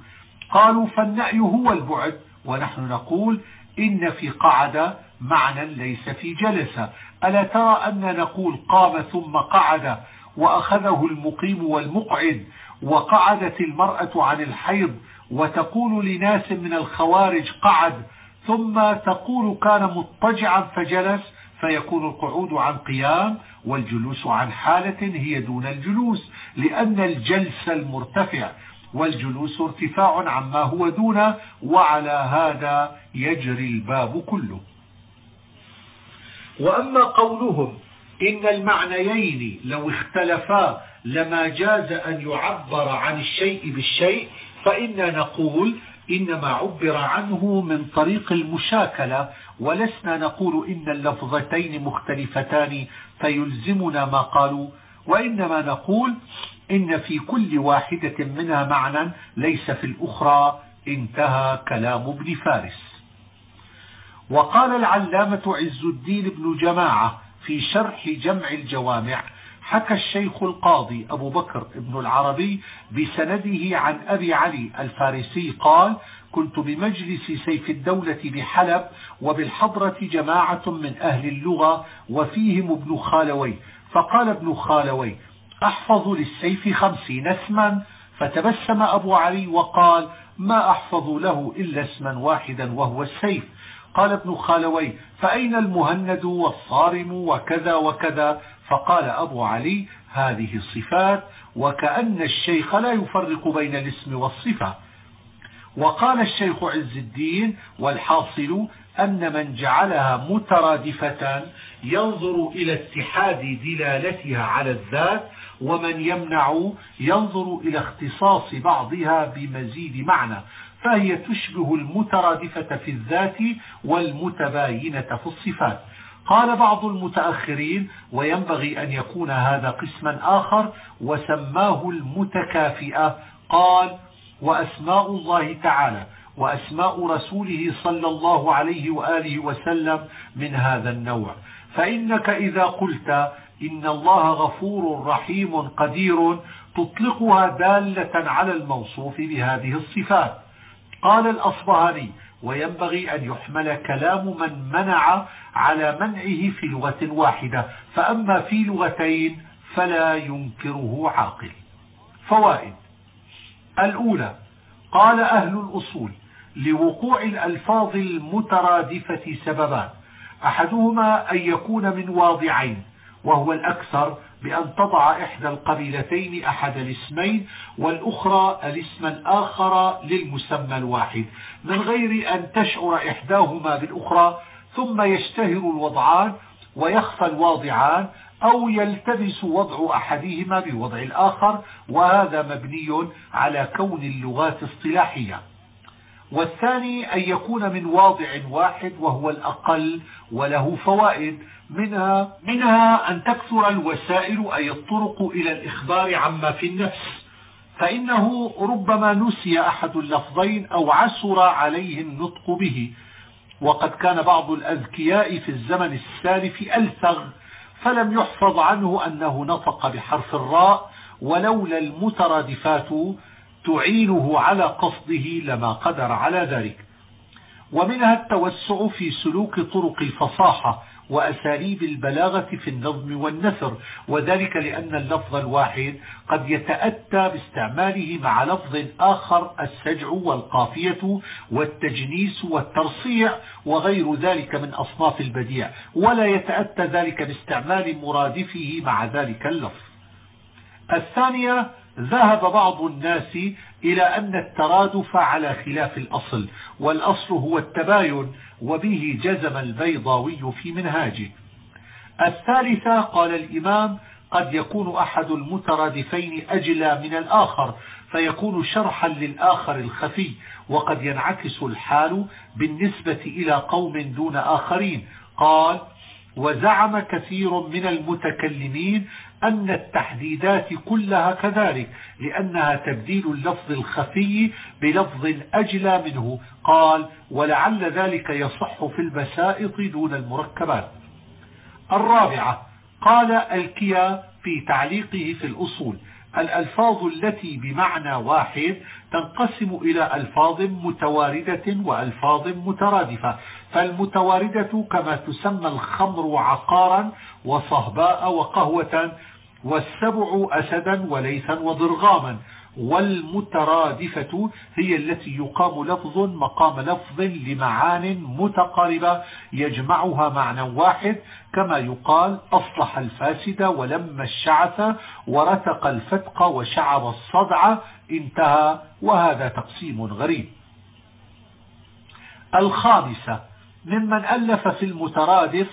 قالوا فالنأي هو البعد ونحن نقول إن في قعد معنى ليس في جلس ألا ترى أن نقول قام ثم قعد وأخذه المقيم والمقعد وقعدت المرأة عن الحيض وتقول لناس من الخوارج قعد ثم تقول كان مضطجعا فجلس فيكون القعود عن قيام والجلوس عن حالة هي دون الجلوس لأن الجلس المرتفع والجلوس ارتفاع عما هو دونه وعلى هذا يجري الباب كله. وأما قولهم إن المعنيين لو اختلفا لما جاز أن يعبر عن الشيء بالشيء فإنا نقول إنما عبر عنه من طريق المشاكلة ولسنا نقول إن اللفظتين مختلفتان فيلزمنا ما قالوا وإنما نقول إن في كل واحدة منها معنى ليس في الأخرى انتهى كلام ابن فارس. وقال العلامة عز الدين بن جماعة في شرح جمع الجوامع حكى الشيخ القاضي أبو بكر ابن العربي بسنده عن أبي علي الفارسي قال كنت بمجلس سيف الدولة بحلب وبالحضرة جماعة من أهل اللغة وفيهم ابن خالوي. فقال ابن خالوي أحفظ للسيف خمسين اسما فتبسم أبو علي وقال ما أحفظ له إلا اسما واحدا وهو السيف قال ابن خالوي فأين المهند والصارم وكذا وكذا؟ فقال أبو علي هذه الصفات وكأن الشيخ لا يفرق بين الاسم والصفة. وقال الشيخ عز الدين والحاصل أن من جعلها مترادفة ينظر إلى اتحاد دلالتها على الذات ومن يمنع ينظر إلى اختصاص بعضها بمزيد معنى. فهي تشبه المترادفة في الذات والمتباينة في الصفات. قال بعض المتأخرين وينبغي أن يكون هذا قسما آخر وسماه المتكافئة. قال وأسماء الله تعالى وأسماء رسوله صلى الله عليه وآله وسلم من هذا النوع. فإنك إذا قلت إن الله غفور رحيم قدير تطلقها دالة على الموصوف بهذه الصفات. قال الأصبهاني وينبغي أن يحمل كلام من منع على منعه في لغة واحدة. فأما في لغتين فلا ينكره عاقل. فوائد. الأولى قال أهل الأصول لوقوع الألفاظ المترادفة سببان. أحدهما أن يكون من واضعين وهو الأكثر بأن تضع إحدى القبيلتين أحد الاسمين والأخرى الاسم الآخر للمسمى الواحد من غير أن تشعر إحداهما بالأخرى ثم يشتهر الوضعان ويخفى الواضعان أو يلتبس وضع أحدهما بوضع الآخر وهذا مبني على كون اللغات اصطلاحية. والثاني أن يكون من واضع واحد وهو الأقل وله فوائد. منها, منها أن تكثر الوسائل أي الطرق إلى الإخبار عما في النفس. فإنه ربما نسي أحد اللفظين أو عسر عليه النطق به. وقد كان بعض الأذكياء في الزمن السالف ألثغ فلم يحفظ عنه أنه نطق بحرف الراء ولولا المترادفات تعينه على قصده لما قدر على ذلك. ومنها التوسع في سلوك طرق الفصاحة. وأساليب البلاغة في النظم والنثر وذلك لأن اللفظ الواحد قد يتأتى باستعماله مع لفظ آخر السجع والقافية والتجنيس والترصيع وغير ذلك من أصناف البديع ولا يتأتى ذلك باستعمال مرادفه مع ذلك اللفظ. الثانية ذهب بعض الناس إلى أن الترادف على خلاف الأصل والأصل هو التباين وبه جزم البيضاوي في منهاجه. الثالثة قال الإمام قد يكون أحد المترادفين أجلى من الآخر فيكون شرحا للآخر الخفي وقد ينعكس الحال بالنسبة إلى قوم دون آخرين. قال وزعم كثير من المتكلمين أن التحديدات كلها كذلك لأنها تبديل اللفظ الخفي بلفظ أجلى منه. قال ولعل ذلك يصح في البسائط دون المركبات. الرابعة قال الكيا في تعليقه في الأصول. الألفاظ التي بمعنى واحد تنقسم إلى ألفاظ متواردة وألفاظ مترادفة. فالمتواردة كما تسمى الخمر عقارا وصهباء وقهوة والسبع أسدا وليثا وضرغاما. والمترادفة هي التي يقام لفظ مقام لفظ لمعان متقاربة يجمعها معنى واحد كما يقال أصلح الفاسد ولم الشعث ورتق الفتق وشعب الصدع انتهى وهذا تقسيم غريب. الخامسة ممن ألف في المترادف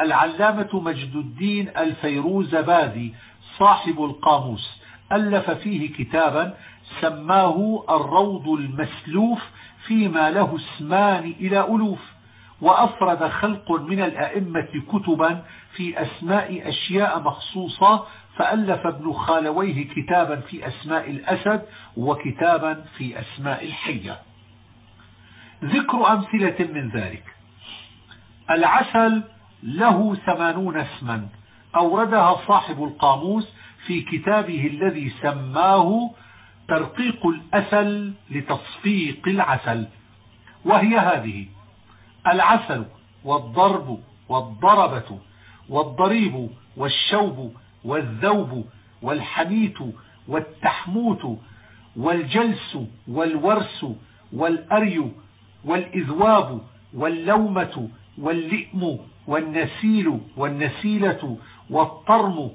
العلامة مجد الدين الفيروز باذي صاحب القاموس ألف فيه كتابا سماه الروض المسلوف فيما له اسمان إلى ألوف. وأفرد خلق من الأئمة كتبا في أسماء أشياء مخصوصة فألف ابن خالويه كتابا في أسماء الأسد وكتابا في أسماء الحية. ذكر أمثلة من ذلك. العسل له ثمانون اسما. أوردها صاحب القاموس في كتابه الذي سماه ترقيق الأسل لتصفيق العسل. وهي هذه. العسل والضرب والضربة والضريب والشوب والذوب والحميت والتحموت والجلس والورس والأري والإذواب واللومة واللئم والنسيل والنسيلة والطرم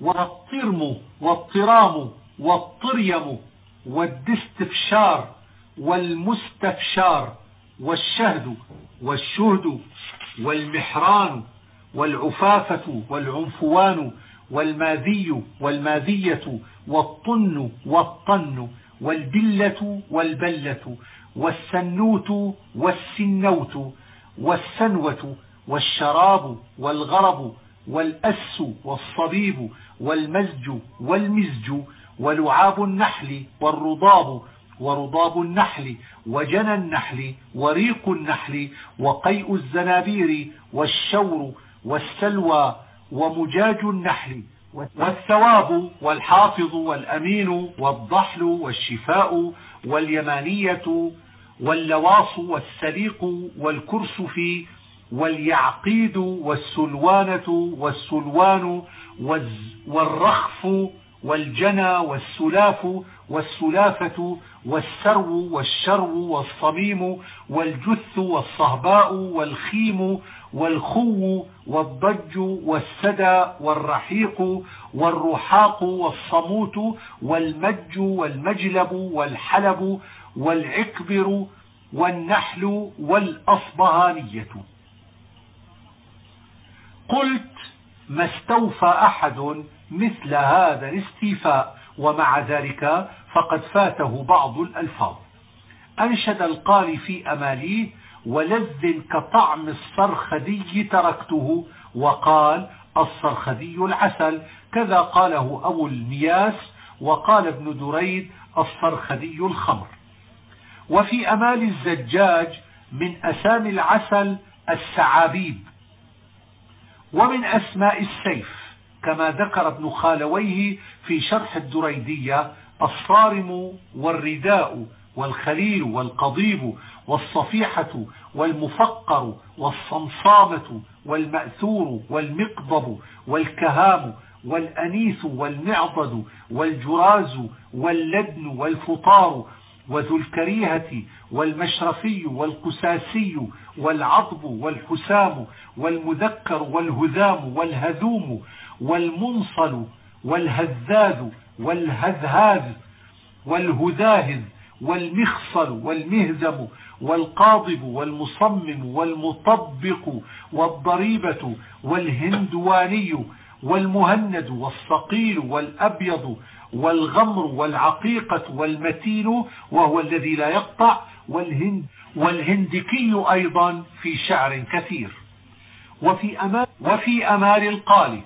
والطرم والطرام والطريم والدستفشار والمستفشار والشهد والشهد والمحران والعفافة والعنفوان والماذي والماذية والطن والطن والبلة والبلة والسنوت والسنوت والسنوة والشراب والغرب والأس والصبيب والمزج والمزج ولعاب النحل والرضاب ورضاب النحل وجنى النحل وريق النحل وقيء الزنابير والشور والسلوى ومجاج النحل والثواب والحافظ والأمين والضحل والشفاء واليمانية واللواص والسليق والكرسف واليعقيد والسلوانة والسلوان والرخف والجنى والسلاف والسلافة والسرو والشرو والصميم والجث والصهباء والخيم والخو والضج والسدى والرحيق والرحاق والصموت والمج والمجلب والحلب والعكبر والنحل والأصبهانية. قلت ما استوفى أحد مثل هذا الاستيفاء ومع ذلك فقد فاته بعض الألفاظ. أنشد القاري في أماليه ولذ كطعم الصرخدي تركته وقال الصرخدي العسل كذا قاله أبو المياس وقال ابن دريد الصرخدي الخمر وفي أمال الزجاج من أسامي العسل السعابيب. ومن أسماء السيف كما ذكر ابن خالويه في شرح الدريدية الصارم والرداء والخليل والقضيب والصفيحة والمفقر والصمصامة والمأثور والمقضب والكهام والأنيث والمعضد والجراز واللدن والفطار وذو الكريهة والمشرفي والقساسي والعضب والحسام والمذكر والهذام والهذوم والمنصل والهذاذ والهذهاذ والهذاهذ والمخصل والمهزم والقاضب والمصمم والمطبق والضريبة والهندواني والمهند والصقيل والأبيض والغمر والعقيقة والمتين وهو الذي لا يقطع والهند والهندكي أيضا في شعر كثير. وفي أمال, وفي أمال القالي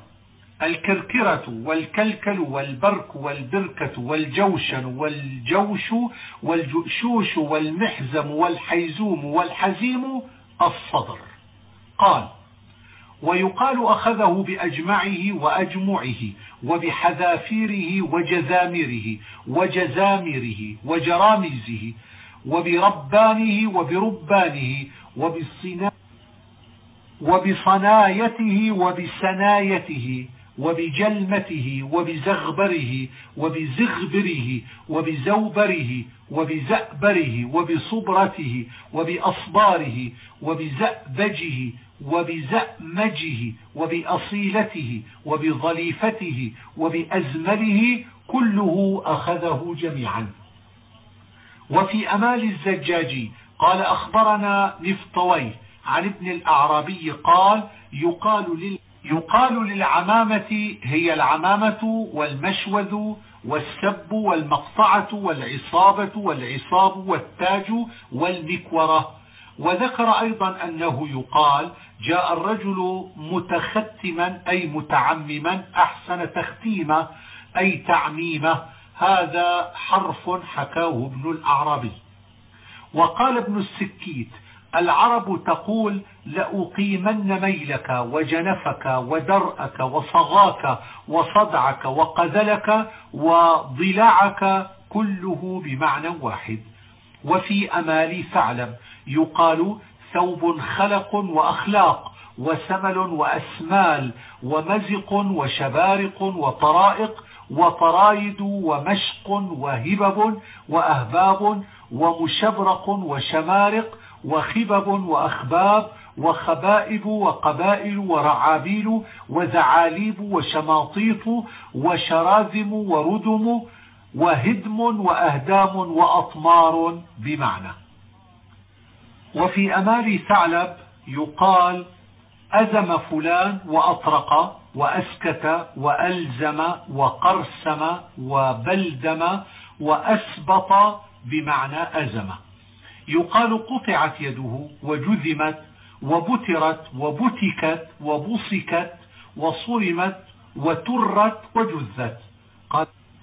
الكركرة والكلكل والبرك والبركة والجوشن والجوش والجؤشوش والمحزم والحيزوم والحزيم الصدر. قال ويقال أخذه بأجمعه وأجمعه وبحذافيره وجزامره وجزامره وجرامزه وبربانه وبربانه وبصنايته وبسنايته وبجلمته وبزغبره وبزغبره وبزوبره وبزأبره وبصبرته وبأصباره وبزأبجه وبزأمجه وبأصيلته وبظليفته وبأزمله كله أخذه جميعا. وفي أمال الزجاجي قال أخبرنا نفطويه عن ابن الأعرابي قال يقال لل يقال للعمامة هي العمامة والمشوذ والسب والمقطعة والعصابة والعصاب والتاج والمكورة. وذكر أيضا أنه يقال جاء الرجل متختما أي متعمما أحسن تختيمة أي تعميمة. هذا حرف حكاه ابن الأعرابي. وقال ابن السكيت العرب تقول لأقيمن ميلك وجنفك ودرأك وصغاك وصدعك وقذلك وضلعك كله بمعنى واحد. وفي أمال ثعلب يقال ثوب خلق وأخلاق وسمل وأسمال ومزق وشبارق وطرائق وطرايد ومشق وهبب وأهباب ومشبرق وشمارق وخبب وأخباب وخبائب وقبائل ورعابيل وزعاليب وشماطيط وشراذم وردم وهدم وأهدام وأطمار بمعنى. وفي أمال ثعلب يقال أزم فلان وأطرق وأسكت وألزم وقرسم وبلدم وأسبط بمعنى أزم. يقال قطعت يده وجذمت وبترت وبتكت وبصكت وصرمت وترت وجذت.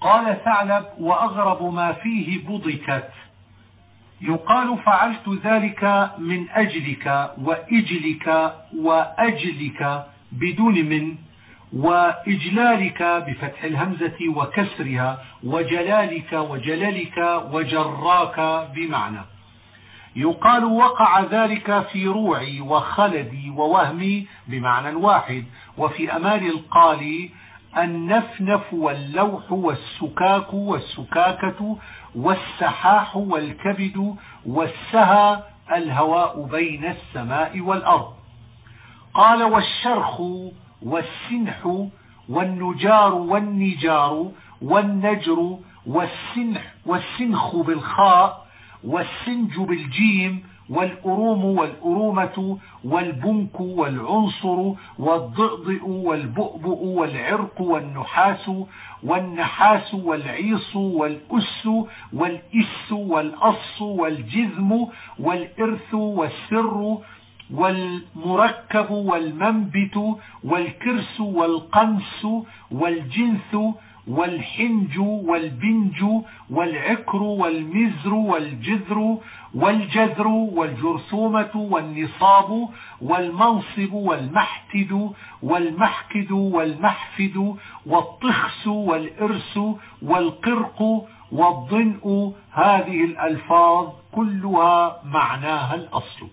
قال ثعلب وأغرب ما فيه بضكت. يقال فعلت ذلك من أجلك وإجلك وأجلك بدون من وإجلالك بفتح الهمزة وكسرها وجلالك وجللك وجراك بمعنى. يقال وقع ذلك في روعي وخلدي ووهمي بمعنى واحد وفي أمال القالي النفنف واللوح والسكاك والسكاكة والسحاح والكبد والسهى الهواء بين السماء والأرض. قال والشرخ والسنح والنجار والنجار والنجر والسنح والسنخ بالخاء والسنج بالجيم والأروم والأرومة والبنك والعنصر والضئضئ والبؤبؤ والعرق والنحاس والنحاس والعيص والأس والإس والأص والجذم والإرث والسر والمركب والمنبت والكرس والقنس والجنث والحنج والبنج والعكر والمزر والجذر والجذر والجرثومة والنصاب والمنصب والمحتد والمحكد والمحفد والطخس والإرس والقرق والضنء. هذه الألفاظ كلها معناها الأصل.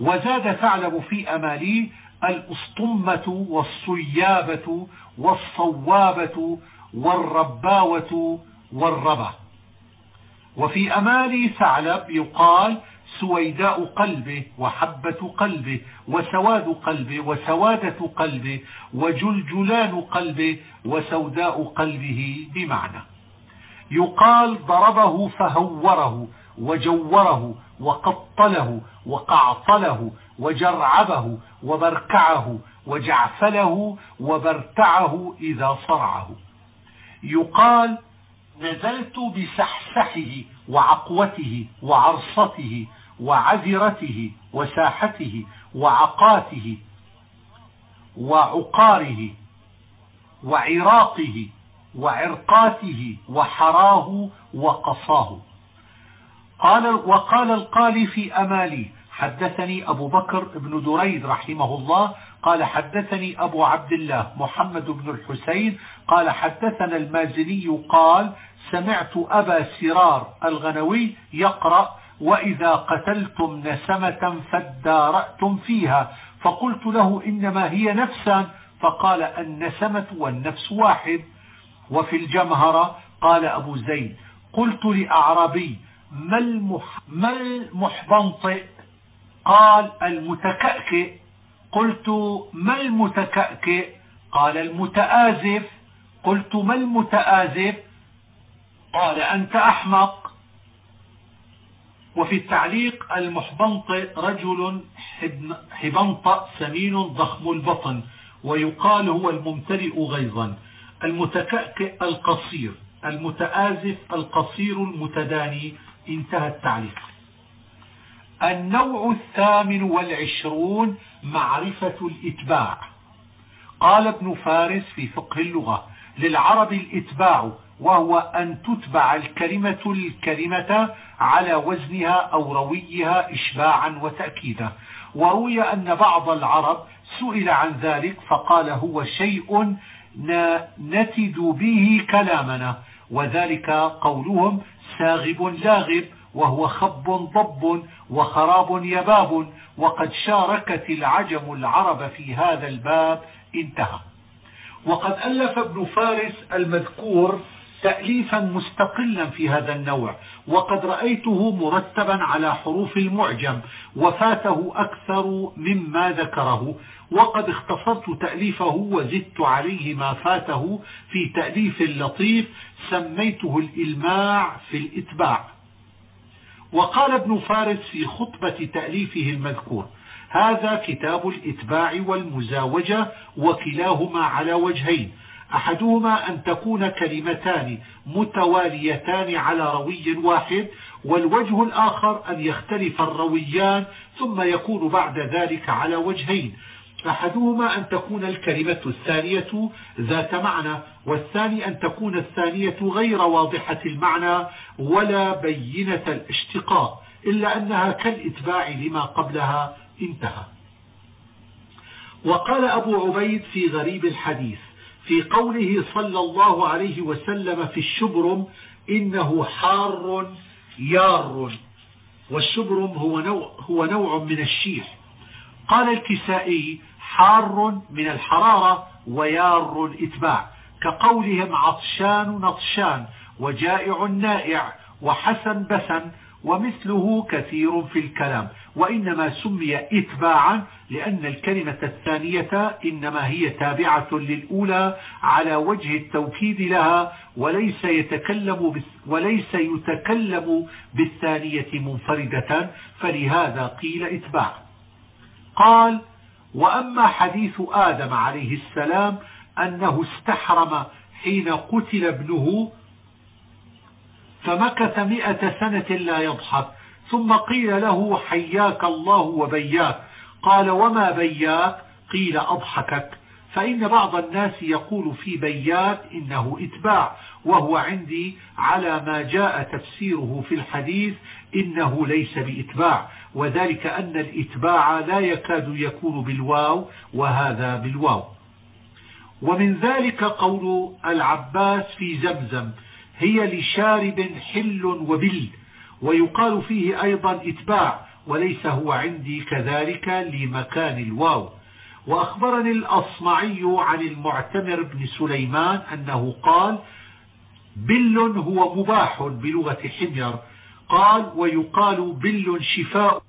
وزاد ثعلب في أمالي الأسطمة والصيابة والصوابة والرباوة والربة وفي أمال ثعلب يقال سويداء قلبه وحبة قلبه وسواد قلبه وسوادة قلبه وجلجلان قلبه وسوداء قلبه بمعنى. يقال ضربه فهوره وجوره وقطله وقعطله وجرعبه وبركعه وجعفله وبرتعه إذا صرعه. يقال نزلت بسحسحه وعقوته وعرصته وعذرته وساحته وعقاته وعقاره وعراقه وعرقاته وحراه وقصاه. قال وقال القالي في أمالي حدثني أبو بكر بن دريد رحمه الله قال حدثني أبو عبد الله محمد بن الحسين قال حدثنا المازني قال سمعت أبا سرار الغنوي يقرأ وإذا قتلتم نسمة فادارأتم فيها فقلت له إنما هي نفسا فقال النسمة والنفس واحد. وفي الجمهرة قال أبو زيد قلت لأعرابي ما, المح ما المحبنطئ قال المتكأكئ قلت ما المتكأكئ قال المتآزف. قلت ما المتآزف؟ قال أنت أحمق. وفي التعليق المحبنطئ رجل حبنطأ سمين ضخم البطن ويقال هو الممتلئ غيظا. المتكأكئ القصير المتآزف القصير المتداني. انتهى التعليق. النوع الثامن والعشرون معرفة الإتباع. قال ابن فارس في فقه اللغة للعرب الإتباع وهو أن تتبع الكلمة الكلمة على وزنها أو رويها إشباعا وتأكيدا. وروي أن بعض العرب سئل عن ذلك فقال هو شيء نتد به كلامنا. وذلك قولهم ساغب لاغب وهو خب ضب وخراب يباب. وقد شاركت العجم العرب في هذا الباب انتهى. وقد ألف ابن فارس المذكور تأليفا مستقلا في هذا النوع وقد رأيته مرتبا على حروف المعجم وفاته أكثر مما ذكره. وقد اختصرت تأليفه وزدت عليه ما فاته في تأليف لطيف سميته الإلماع في الإتباع. وقال ابن فارس في خطبة تأليفه المذكور هذا كتاب الإتباع والمزاوجة وكلاهما على وجهين. أحدهما أن تكون كلمتان متواليتان على روي واحد والوجه الآخر أن يختلف الرويان ثم يكون بعد ذلك على وجهين. أحدهما أن تكون الكلمة الثانية ذات معنى والثاني أن تكون الثانية غير واضحة المعنى ولا بينة الاشتقاق إلا أنها كالإتباع لما قبلها انتهى. وقال أبو عبيد في غريب الحديث في قوله صلى الله عليه وسلم في الشبرم إنه حار يار والشبرم هو نوع, هو نوع من الشيح. قال الكسائي حار من الحرارة ويار الإتباع. كقولهم عطشان نطشان وجائع نائع وحسن بسن ومثله كثير في الكلام. وإنما سمي إتباعا لأن الكلمة الثانية إنما هي تابعة للأولى على وجه التوكيد لها وليس يتكلم وليس يتكلم بالثانية منفردة. فلهذا قيل إتباع. قال وأما حديث آدم عليه السلام أنه استحرم حين قتل ابنه فمكث مئة سنة لا يضحك. ثم قيل له حياك الله وبياك. قال وما بياك؟ قيل أضحكك. فإن بعض الناس يقول في بياك إنه إتباع وهو عندي على ما جاء تفسيره في الحديث إنه ليس بإتباع. وذلك أن الإتباع لا يكاد يكون بالواو وهذا بالواو. ومن ذلك قول العباس في زمزم هي لشارب حل وبل ويقال فيه أيضا إتباع وليس هو عندي كذلك لمكان الواو. وأخبرني الأصمعي عن المعتمر بن سليمان أنه قال بل هو مباح بلغة حمير قال ويقال بل شفاء